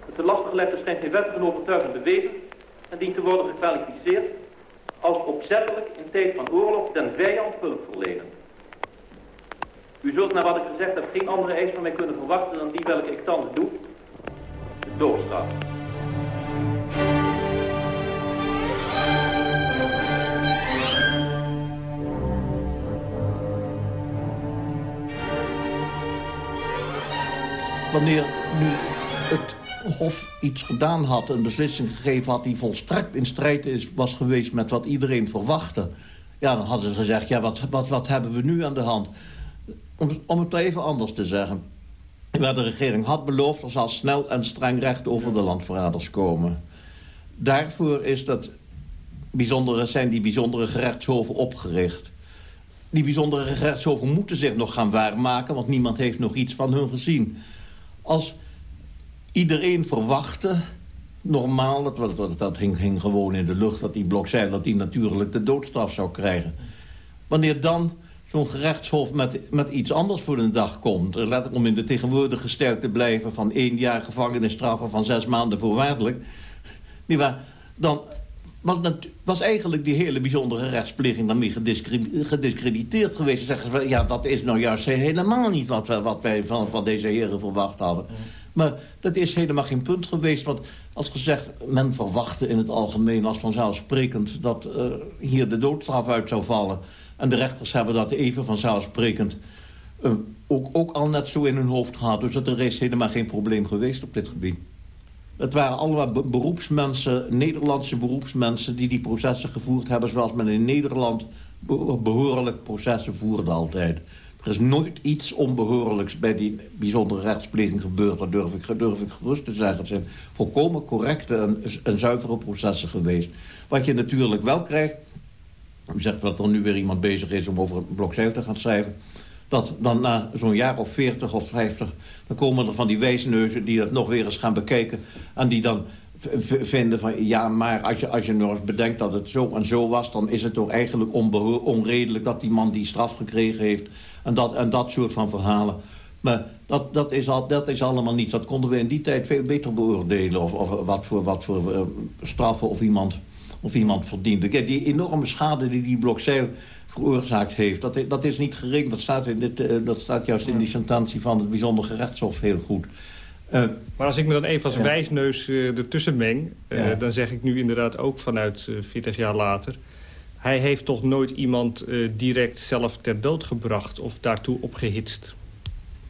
Het te lastiggelegde schijnt geen wettige overtuigend bewezen en dient te worden gekwalificeerd als opzettelijk in tijd van oorlog den vijand hulp verlenen. U zult naar wat ik gezegd heb geen andere eis van mij kunnen verwachten dan die welke ik thans doe, de. Wanneer nu het Hof iets gedaan had, een beslissing gegeven had... die volstrekt in strijd is, was geweest met wat iedereen verwachtte... ja, dan hadden ze gezegd, ja, wat, wat, wat hebben we nu aan de hand? Om, om het even anders te zeggen. Waar de regering had beloofd, er zal snel en streng recht over de landverraders komen. Daarvoor is dat bijzondere, zijn die bijzondere gerechtshoven opgericht. Die bijzondere gerechtshoven moeten zich nog gaan waarmaken... want niemand heeft nog iets van hun gezien. Als iedereen verwachtte, normaal, dat, dat, dat hing, hing, gewoon in de lucht... dat die blok zei dat hij natuurlijk de doodstraf zou krijgen. Wanneer dan zo'n gerechtshof met, met iets anders voor de dag komt... letterlijk om in de tegenwoordige stijl te blijven... van één jaar gevangenisstraffen van zes maanden voorwaardelijk... dan was, was eigenlijk die hele bijzondere rechtspleging daarmee gediscrediteerd geweest. Zeggen ze, ja, dat is nou juist helemaal niet wat, wat wij van, van deze heren verwacht hadden. Maar dat is helemaal geen punt geweest. Want als gezegd, men verwachtte in het algemeen als vanzelfsprekend... dat uh, hier de doodstraf uit zou vallen. En de rechters hebben dat even vanzelfsprekend... Uh, ook, ook al net zo in hun hoofd gehad. Dus er is helemaal geen probleem geweest op dit gebied. Het waren allemaal beroepsmensen, Nederlandse beroepsmensen... die die processen gevoerd hebben zoals men in Nederland behoorlijk processen voerde altijd. Er is nooit iets onbehoorlijks bij die bijzondere rechtspleging gebeurd. Dat durf ik, durf ik gerust te zeggen. Het zijn volkomen correcte en, en zuivere processen geweest. Wat je natuurlijk wel krijgt... Zegt dat er nu weer iemand bezig is om over het blok te gaan schrijven... dat dan na zo'n jaar of 40 of 50... dan komen er van die wijsneuzen die dat nog weer eens gaan bekijken... en die dan vinden van... ja, maar als je, als je nog eens bedenkt dat het zo en zo was... dan is het toch eigenlijk onredelijk dat die man die straf gekregen heeft... En dat, en dat soort van verhalen. Maar dat, dat, is al, dat is allemaal niets. Dat konden we in die tijd veel beter beoordelen. Of, of wat voor, wat voor uh, straffen of iemand, of iemand verdiende. Die enorme schade die die blokzeil veroorzaakt heeft... Dat, dat is niet gering. Dat staat, in dit, uh, dat staat juist in die sententie van het bijzonder gerechtshof heel goed. Uh, maar als ik me dan even als ja. wijsneus uh, ertussen meng... Ja. dan zeg ik nu inderdaad ook vanuit 40 jaar later... Hij heeft toch nooit iemand direct zelf ter dood gebracht of daartoe opgehitst?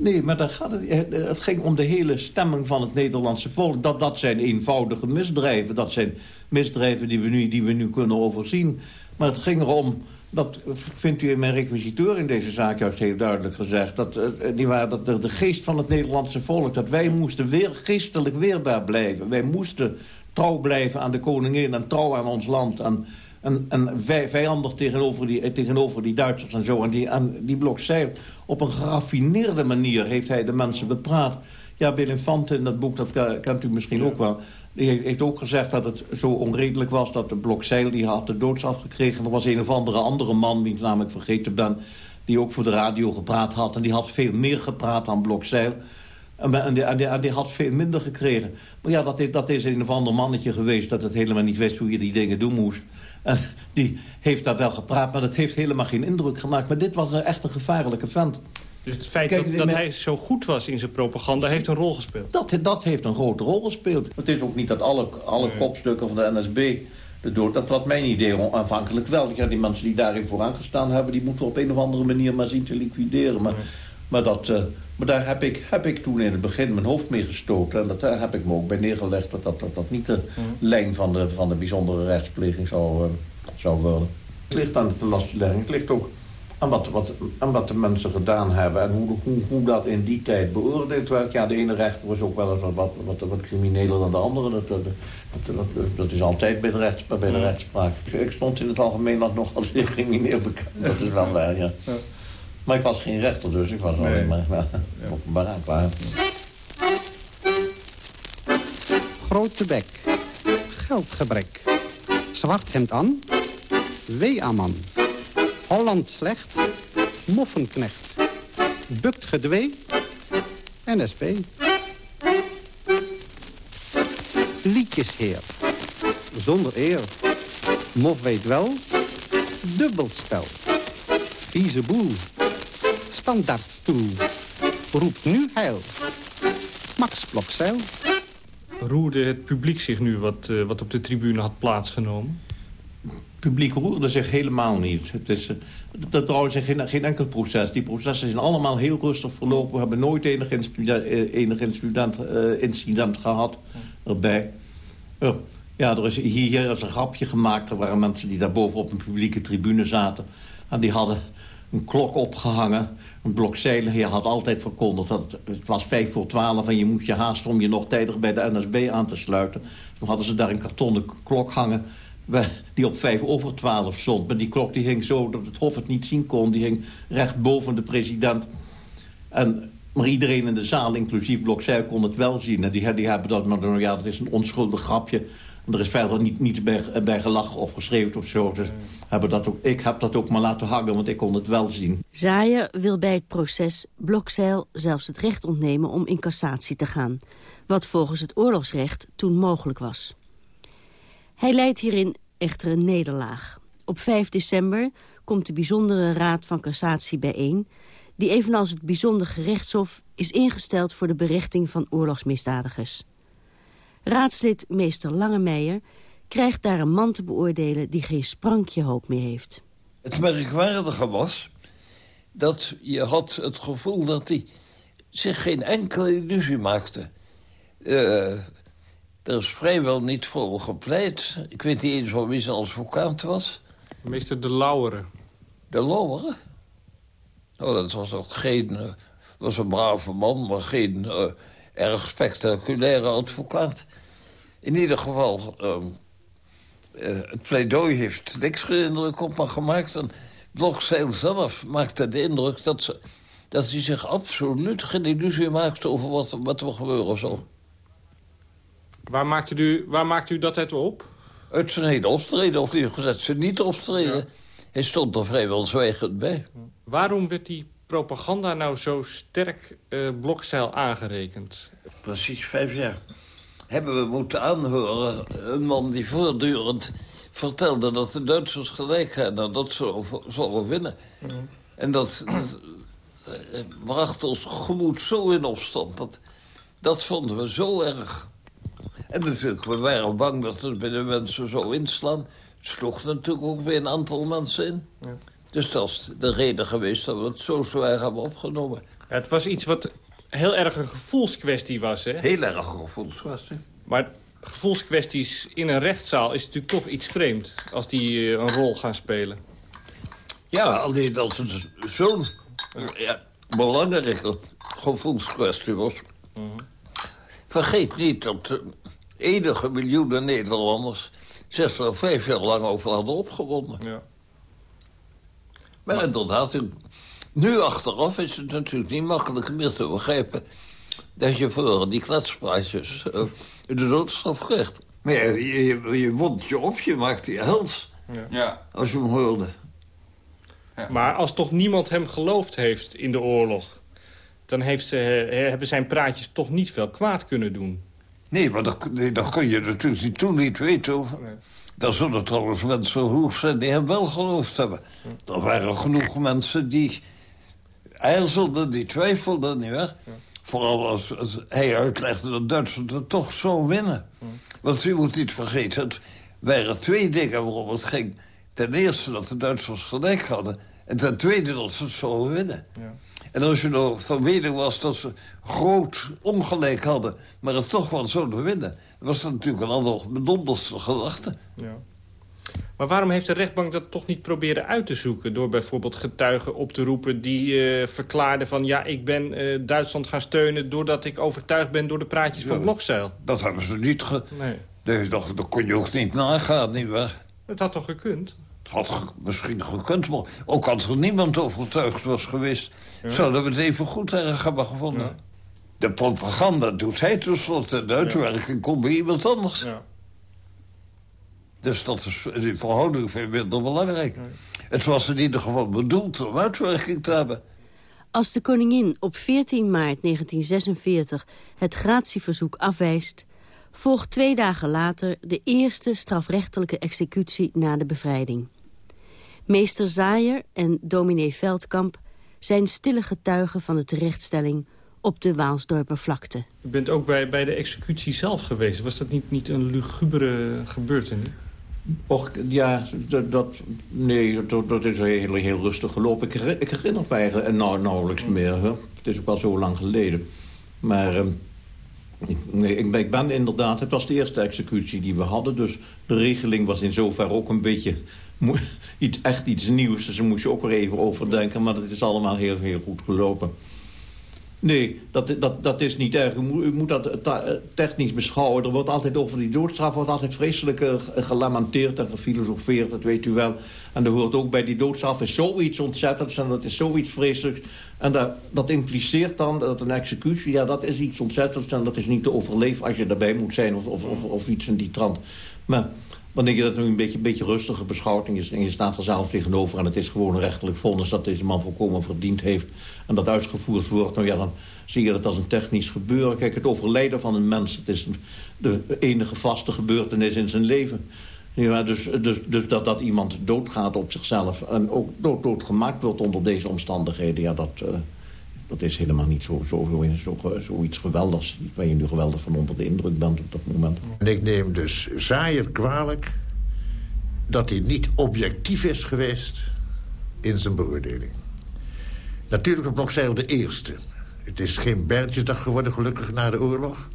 Nee, maar dat gaat het, eh, ging om de hele stemming van het Nederlandse volk. Dat, dat zijn eenvoudige misdrijven. Dat zijn misdrijven die we, nu, die we nu kunnen overzien. Maar het ging erom, dat vindt u in mijn requisiteur in deze zaak juist heel duidelijk gezegd... dat, uh, die waren, dat de, de, geest van het Nederlandse volk, dat wij moesten weer, geestelijk weerbaar blijven. Wij moesten trouw blijven aan de koningin en trouw aan ons land... En, en, en vijandig tegenover die, tegenover die Duitsers en zo. En die, en die op een geraffineerde manier heeft hij de mensen bepraat. Ja, Bill Infante in dat boek, dat kent u misschien ook wel... die heeft ook gezegd dat het zo onredelijk was... dat de blok Zeil, die had de doodsaf gekregen. Er was een of andere andere man, die ik namelijk vergeten ben... die ook voor de radio gepraat had. En die had veel meer gepraat dan blok Zeil. En die, en, die, en die, had veel minder gekregen. Maar ja, dat dat is een of ander mannetje geweest... dat het helemaal niet wist hoe je die dingen doen moest. En die heeft daar wel gepraat, maar dat heeft helemaal geen indruk gemaakt. Maar dit was een echt een gevaarlijke vent. Dus het feit dat, dat hij zo goed was in zijn propaganda heeft een rol gespeeld? Dat, dat heeft een grote rol gespeeld. Het is ook niet dat alle, alle kopstukken van de NSB... Door, dat was mijn idee aanvankelijk wel. Ja, die mensen die daarin vooraan gestaan hebben... die moeten op een of andere manier maar zien te liquideren. Maar, maar, dat, uh, maar daar heb ik, heb ik toen in het begin mijn hoofd mee gestoten. En dat, daar heb ik me ook bij neergelegd... dat dat, dat, dat niet de lijn van de, van de bijzondere rechtspleging zou, uh, zou worden. Het ligt aan de telastlegging. Het ligt ook aan wat, wat, aan wat de mensen gedaan hebben... en hoe, hoe, hoe dat in die tijd beoordeeld werd. Ja, de ene rechter was ook wel eens wat, wat, wat, wat crimineler dan de andere. Dat, dat, dat, dat, is altijd bij de, rechts, bij de rechtspraak. Ik stond in het algemeen nog als zeer crimineel bekend. Dat is wel waar, ja. Maar ik was geen rechter, dus ik was nee. alleen maar ja. openbaar aanklager. Grote bek. Geldgebrek. Zwart hemd aan. Weeaman. Holland slecht. Moffenknecht. Bukt gedwee. NSB. Liedjesheer. Zonder eer. Mof weet wel. Dubbelspel. Vieze boel. Standaardstoel. Roept nu heil. Max Blokzeil. Roerde het publiek zich nu wat, uh, wat op de tribune had plaatsgenomen? Het publiek roerde zich helemaal niet. Het is, dat trouwens geen, geen enkel proces. Die processen zijn allemaal heel rustig verlopen. We hebben nooit enig incident, enig incident, uh, incident gehad erbij. Uh, ja, er is, hier, hier is een grapje gemaakt. Er waren mensen die daar boven op een publieke tribune zaten. En die hadden een klok opgehangen. Een blok zeilen. Je had altijd verkondigd dat het, was vijf voor twaalf... en je moet je haasten om je nog tijdig bij de NSB aan te sluiten. Toen hadden ze daar een kartonnen klok hangen die op vijf over twaalf stond. Maar die klok die hing zo dat het Hof het niet zien kon. Die hing recht boven de president. En, maar iedereen in de zaal, inclusief Blokzeil, kon het wel zien. En die, die hebben dat, maar ja, dat is een onschuldig grapje. Er is verder niet, niet bij, gelachen of geschreven of zo. Dus hebben dat ook, ik heb dat ook maar laten hangen, want ik kon het wel zien. Zaaier wil bij het proces Blokzeil zelfs het recht ontnemen om in cassatie te gaan. Wat volgens het oorlogsrecht toen mogelijk was. Hij leidt hierin echter een nederlaag. Op 5 december komt de bijzondere raad van cassatie bijeen... die evenals het bijzonder gerechtshof is ingesteld voor de berechting van oorlogsmisdadigers. Raadslid meester Langemeijer krijgt daar een man te beoordelen... die geen sprankje hoop meer heeft. Het merkwaardige was dat je had het gevoel dat hij zich geen enkele illusie maakte. Uh, er is vrijwel niet voor gepleit. Ik weet niet eens van wie zijn advocaat was. Meester De Lauweren. De Lauweren? Oh, dat was ook geen... Uh, was een brave man, maar geen uh, erg spectaculaire advocaat. In ieder geval, uh, het pleidooi heeft niks geen indruk op me gemaakt. En Blokzeil zelf maakte de indruk dat, ze, dat hij zich absoluut geen illusie maakte... over wat, wat er gebeuren zou. Waar maakt u, waar maakt u dat het op? Uit zijn hele optreden, of liever gezegd zijn niet optreden. Ja. Hij stond er vrijwel zwijgend bij. Waarom werd die propaganda nou zo sterk uh, blokzeil aangerekend? Precies vijf jaar. Hebben we moeten aanhoren een man die voortdurend vertelde dat de Duitsers gelijk hadden... en dat ze zouden winnen. Mm. En dat, dat uh, bracht ons gemoed zo in opstand. Dat, dat vonden we zo erg. En natuurlijk, we waren bang dat het bij de mensen zo inslaan. Het sloeg natuurlijk ook bij een aantal mensen in. Ja. Dus dat is de reden geweest dat we het zo zwaar hebben opgenomen. Ja, het was iets wat heel erg een gevoelskwestie was, hè? Heel erg een gevoelskwestie. Maar gevoelskwesties in een rechtszaal is natuurlijk toch iets vreemd... als die eh, een rol gaan spelen. Ja, alleen als het zo'n ja, belangrijke gevoelskwestie was. Vergeet niet dat de enige miljoenen Nederlanders... zes of vijf jaar lang over hadden opgewonden. Ja. Maar inderdaad, ik- nu achteraf is het natuurlijk niet makkelijk meer te begrijpen... dat je voor die kletspraatjes eh, de doodstraf kreeg. Maar ja, je, je, je wond je op, je maakte je hels. Ja. Als je hem hoorde. Maar als toch niemand hem geloofd heeft in de oorlog... dan heeft, eh, hebben zijn praatjes toch niet veel kwaad kunnen doen. Nee, maar dat, nee, dat kun je natuurlijk niet, toen niet weten. Hoor. Dan zullen trouwens mensen genoeg zijn die hem wel geloofd hebben. Er waren genoeg mensen die ijzelden, die twijfelden, nietwaar? Vooral als, als hij uitlegde dat Duitsland het toch zou winnen. Want u moet niet vergeten, het waren twee dingen waarom het ging. Ten eerste dat de Duitsers gelijk hadden. En ten tweede dat ze het zouden winnen. En als je nou van mening was dat ze groot ongelijk hadden... maar het toch wel zouden winnen... was dat natuurlijk een ander bedonderste gedachte. Ja. Maar waarom heeft de rechtbank dat toch niet proberen uit te zoeken... door bijvoorbeeld getuigen op te roepen die eh, verklaarden van... ja, ik ben eh, Duitsland gaan steunen doordat ik overtuigd ben door de praatjes van. Blokzeil. Dat hebben ze niet ge... Nee. Nee, dat, dat kon je ook niet nagaan, nietwaar? Het had toch gekund? Het had ge- misschien gekund, maar ook als er niemand overtuigd was geweest... zouden we het even goed erg hebben gevonden. De propaganda doet hij tenslotte. De uitwerking komt bij iemand anders. Dus dat is die verhouding veel minder belangrijk. Het was in ieder geval bedoeld om uitwerking te hebben. Als de koningin op 14 maart 1946 het gratieverzoek afwijst... volgt twee dagen later de eerste strafrechtelijke executie na de bevrijding. Meester Zaaier en dominee Veldkamp zijn stille getuigen van de terechtstelling op de Waalsdorper vlakte. U bent ook bij, bij de executie zelf geweest. Was dat niet, niet een lugubere gebeurtenis? Och, ja, dat, dat- nee, dat, dat is heel, heel rustig gelopen. Ik, herinner- ik herinner me eigenlijk nou, nauwelijks meer. Hè. Het is ook al zo lang geleden. Maar ehm, ik, ik, ben- inderdaad... Het was de eerste executie die we hadden. Dus de regeling was in zover ook een beetje... Iets, echt iets nieuws. Dus daar moest je ook weer even overdenken. Maar dat is allemaal heel, heel goed gelopen. Nee, dat, dat, dat is niet erg. U moet, dat ta- eh, technisch beschouwen. Er wordt altijd over die doodstraf wordt altijd vreselijk eh, ge- gelamenteerd en gefilosofeerd, dat weet u wel. En er hoort ook bij die doodstraf is zoiets ontzettends en dat is zoiets vreselijks. En dat, dat impliceert dan dat een executie, ja, dat is iets ontzettends... en dat is niet te overleven als je daarbij moet zijn of, of, of, of iets in die trant. Maar wanneer je dat nu een beetje, beetje rustiger beschouwt... En je, en je staat er zelf tegenover en het is gewoon een rechtelijk vonnis... dat deze man volkomen verdiend heeft en dat uitgevoerd wordt... nou ja, dan zie je dat als een technisch gebeuren. Kijk, het overlijden van een mens... het is de enige vaste gebeurtenis in zijn leven... Ja, dus, dus, dus dat, dat iemand doodgaat op zichzelf... en ook dood, doodgemaakt wordt onder deze omstandigheden... ja, dat, eh, dat is helemaal niet zo, zo, zo, zo, zoiets geweldigs... waar je nu geweldig van onder de indruk bent op dat moment. En ik neem dus Zaaier kwalijk dat hij niet objectief is geweest in zijn beoordeling. Natuurlijk was Blokzeil de eerste. Het is geen Bertjesdag geworden, gelukkig, na de oorlog.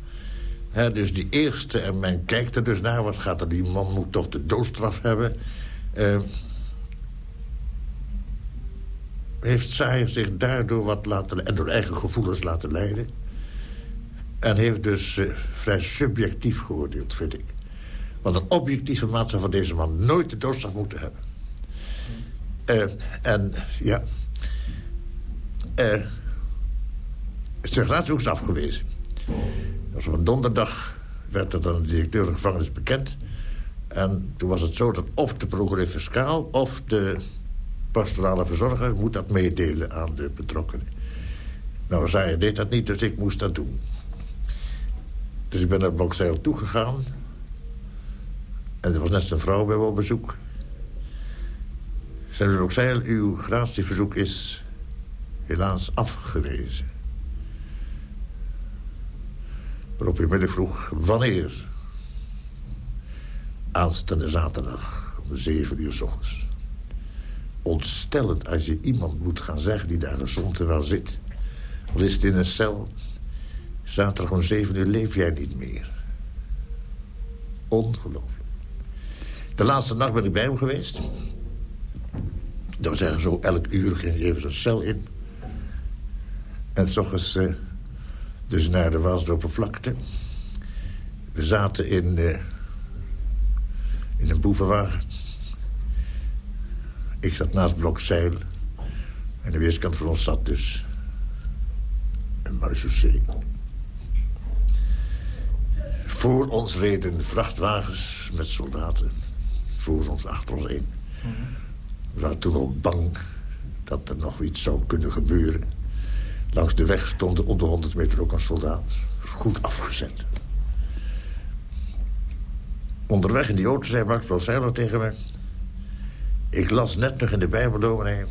Dus die eerste, en men kijkt er dus naar... wat gaat er, die man moet toch de doodstraf hebben. Eh, heeft Saaier zich daardoor wat laten... en door eigen gevoelens laten leiden. En heeft dus eh, vrij subjectief geoordeeld, vind ik. Want een objectieve maatstaf van deze man nooit de doodstraf moeten hebben. Eh, en ja... eh het is een raadshoekst afgewezen. Dat was op een donderdag werd er dan de directeur van de gevangenis bekend. En toen was het zo dat of de procureur fiscaal... of de pastorale verzorger moet dat meedelen aan de betrokkenen. Nou, zij deed dat niet, dus ik moest dat doen. Dus ik ben naar Blokzeil toegegaan. En er was net een vrouw bij me op bezoek. Zei Blokzeil, uw gratieverzoek is helaas afgewezen. Waarop hij middag vroeg, wanneer? Aanstaande zaterdag om zeven uur s ochtends. Ontstellend als je iemand moet gaan zeggen die daar gezond en wel zit. Al is het in een cel. Zaterdag om zeven uur leef jij niet meer. Ongelooflijk. De laatste nacht ben ik bij hem geweest. Wil zeggen, zo elk uur ging hij even zijn cel in. En s ochtends uh, dus naar de Waalsdorpervlakte. We zaten in, uh, in een boevenwagen. Ik zat naast blok zeil. En de weerskant van ons zat dus een marechaussee. Voor ons reden vrachtwagens met soldaten. Voor ons, achter ons in. We waren toen al bang dat er nog iets zou kunnen gebeuren. Langs de weg stond om de 100 meter ook een soldaat. Goed afgezet. Onderweg in die auto zei Max Balsano tegen me... Ik las net nog in de Bijbel dominee...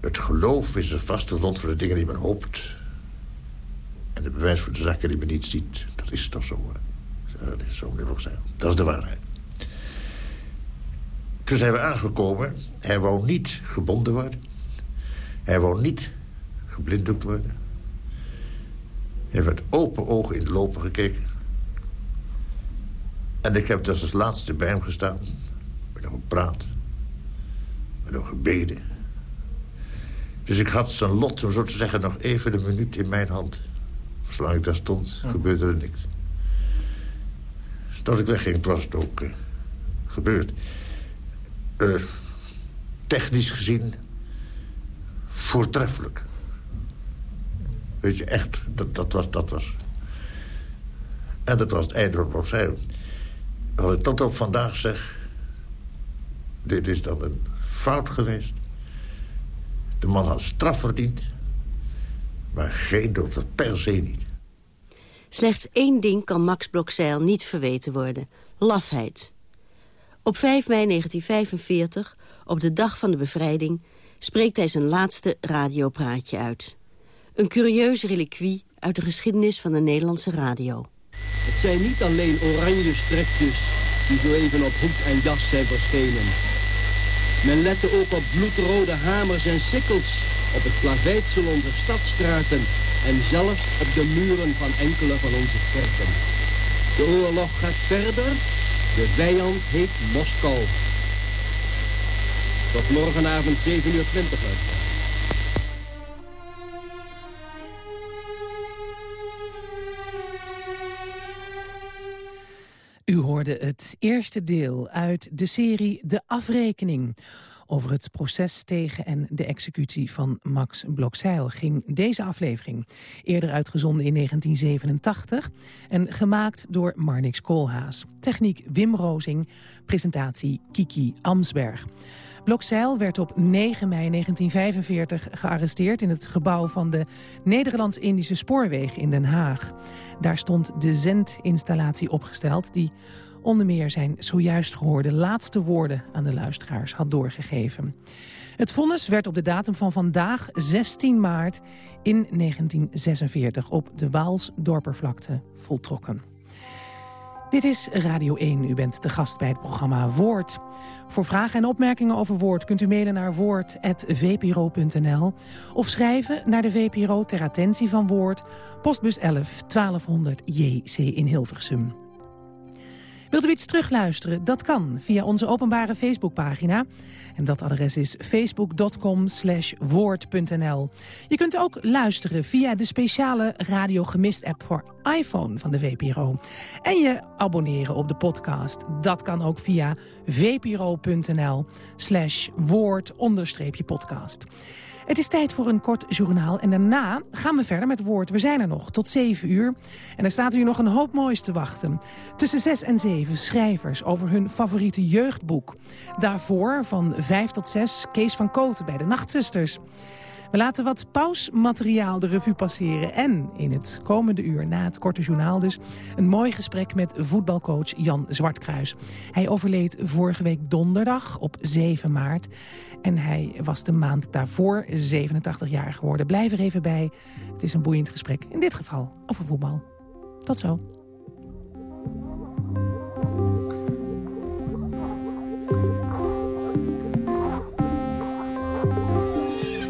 Het geloof is een vaste grond voor de dingen die men hoopt. En de bewijs voor de zaken die men niet ziet. Dat is toch zo. Dat is zo, meneer zijn. Dat is de waarheid. Toen zijn we aangekomen. Hij wou niet gebonden worden. Hij wou niet geblinddoekt worden. Hij met open ogen in de lopen gekeken. En ik heb dus als laatste bij hem gestaan. Gepraat. Met hem gebeden. Dus ik had zijn lot, om zo te zeggen, nog even een minuut in mijn hand. Zolang ik daar stond, gebeurde er niks. Toen ik wegging, was het ook uh, gebeurd. Uh, technisch gezien voortreffelijk. Weet je, echt, dat, dat, was, dat was... En dat was het einde van het. Wat ik tot op vandaag zeg... dit is dan een fout geweest. De man had straf verdiend. Maar geen dood, per se niet. Slechts één ding kan Max Blokzeil niet verweten worden. Lafheid. Op 5 mei 1945, op de dag van de bevrijding... spreekt hij zijn laatste radiopraatje uit. Een curieuze reliquie uit de geschiedenis van de Nederlandse radio. Het zijn niet alleen oranje strekjes die zo even op hoed en jas zijn verschenen. Men lette ook op bloedrode hamers en sikkels, op het plaveitsel onze stadstraten en zelfs op de muren van enkele van onze kerken. De oorlog gaat verder, de vijand heet Moskou. Tot morgenavond 7 uur 20 luisteren. U hoorde het eerste deel uit de serie De Afrekening. Over het proces tegen en de executie van Max Blokzeil ging deze aflevering. Eerder uitgezonden in 1987 en gemaakt door Marnix Koolhaas. Techniek Wim Rozing, presentatie Kiki Amsberg. Blokzeil werd op 9 mei 1945 gearresteerd... in het gebouw van de Nederlands-Indische Spoorwegen in Den Haag. Daar stond de zendinstallatie opgesteld... die onder meer zijn zojuist gehoorde laatste woorden aan de luisteraars had doorgegeven. Het vonnis werd op de datum van vandaag, 16 maart, in 1946 op de Waalsdorpervlakte voltrokken. Dit is Radio 1. U bent te gast bij het programma Woord. Voor vragen en opmerkingen over Woord kunt u mailen naar woord.vpro.nl... of schrijven naar de VPRO ter attentie van Woord... postbus 11 1200 JC in Hilversum. Wilt u iets terugluisteren? Dat kan via onze openbare Facebookpagina. En dat adres is facebook.com woord.nl. Je kunt ook luisteren via de speciale Radio Gemist app voor iPhone van de VPRO. En je abonneren op de podcast. Dat kan ook via vpro.nl slash woord podcast. Het is tijd voor een kort journaal en daarna gaan we verder met woord. We zijn er nog tot 7 uur en er staat u nog een hoop moois te wachten. Tussen 6 en 7 schrijvers over hun favoriete jeugdboek. Daarvoor van 5 tot 6 Kees van Koten bij de Nachtzusters. We laten wat pausmateriaal de revue passeren. En in het komende uur, na het korte journaal dus... een mooi gesprek met voetbalcoach Jan Zwartkruis. Hij overleed vorige week donderdag op 7 maart. En hij was de maand daarvoor 87 jaar geworden. Blijf er even bij. Het is een boeiend gesprek. In dit geval over voetbal. Tot zo.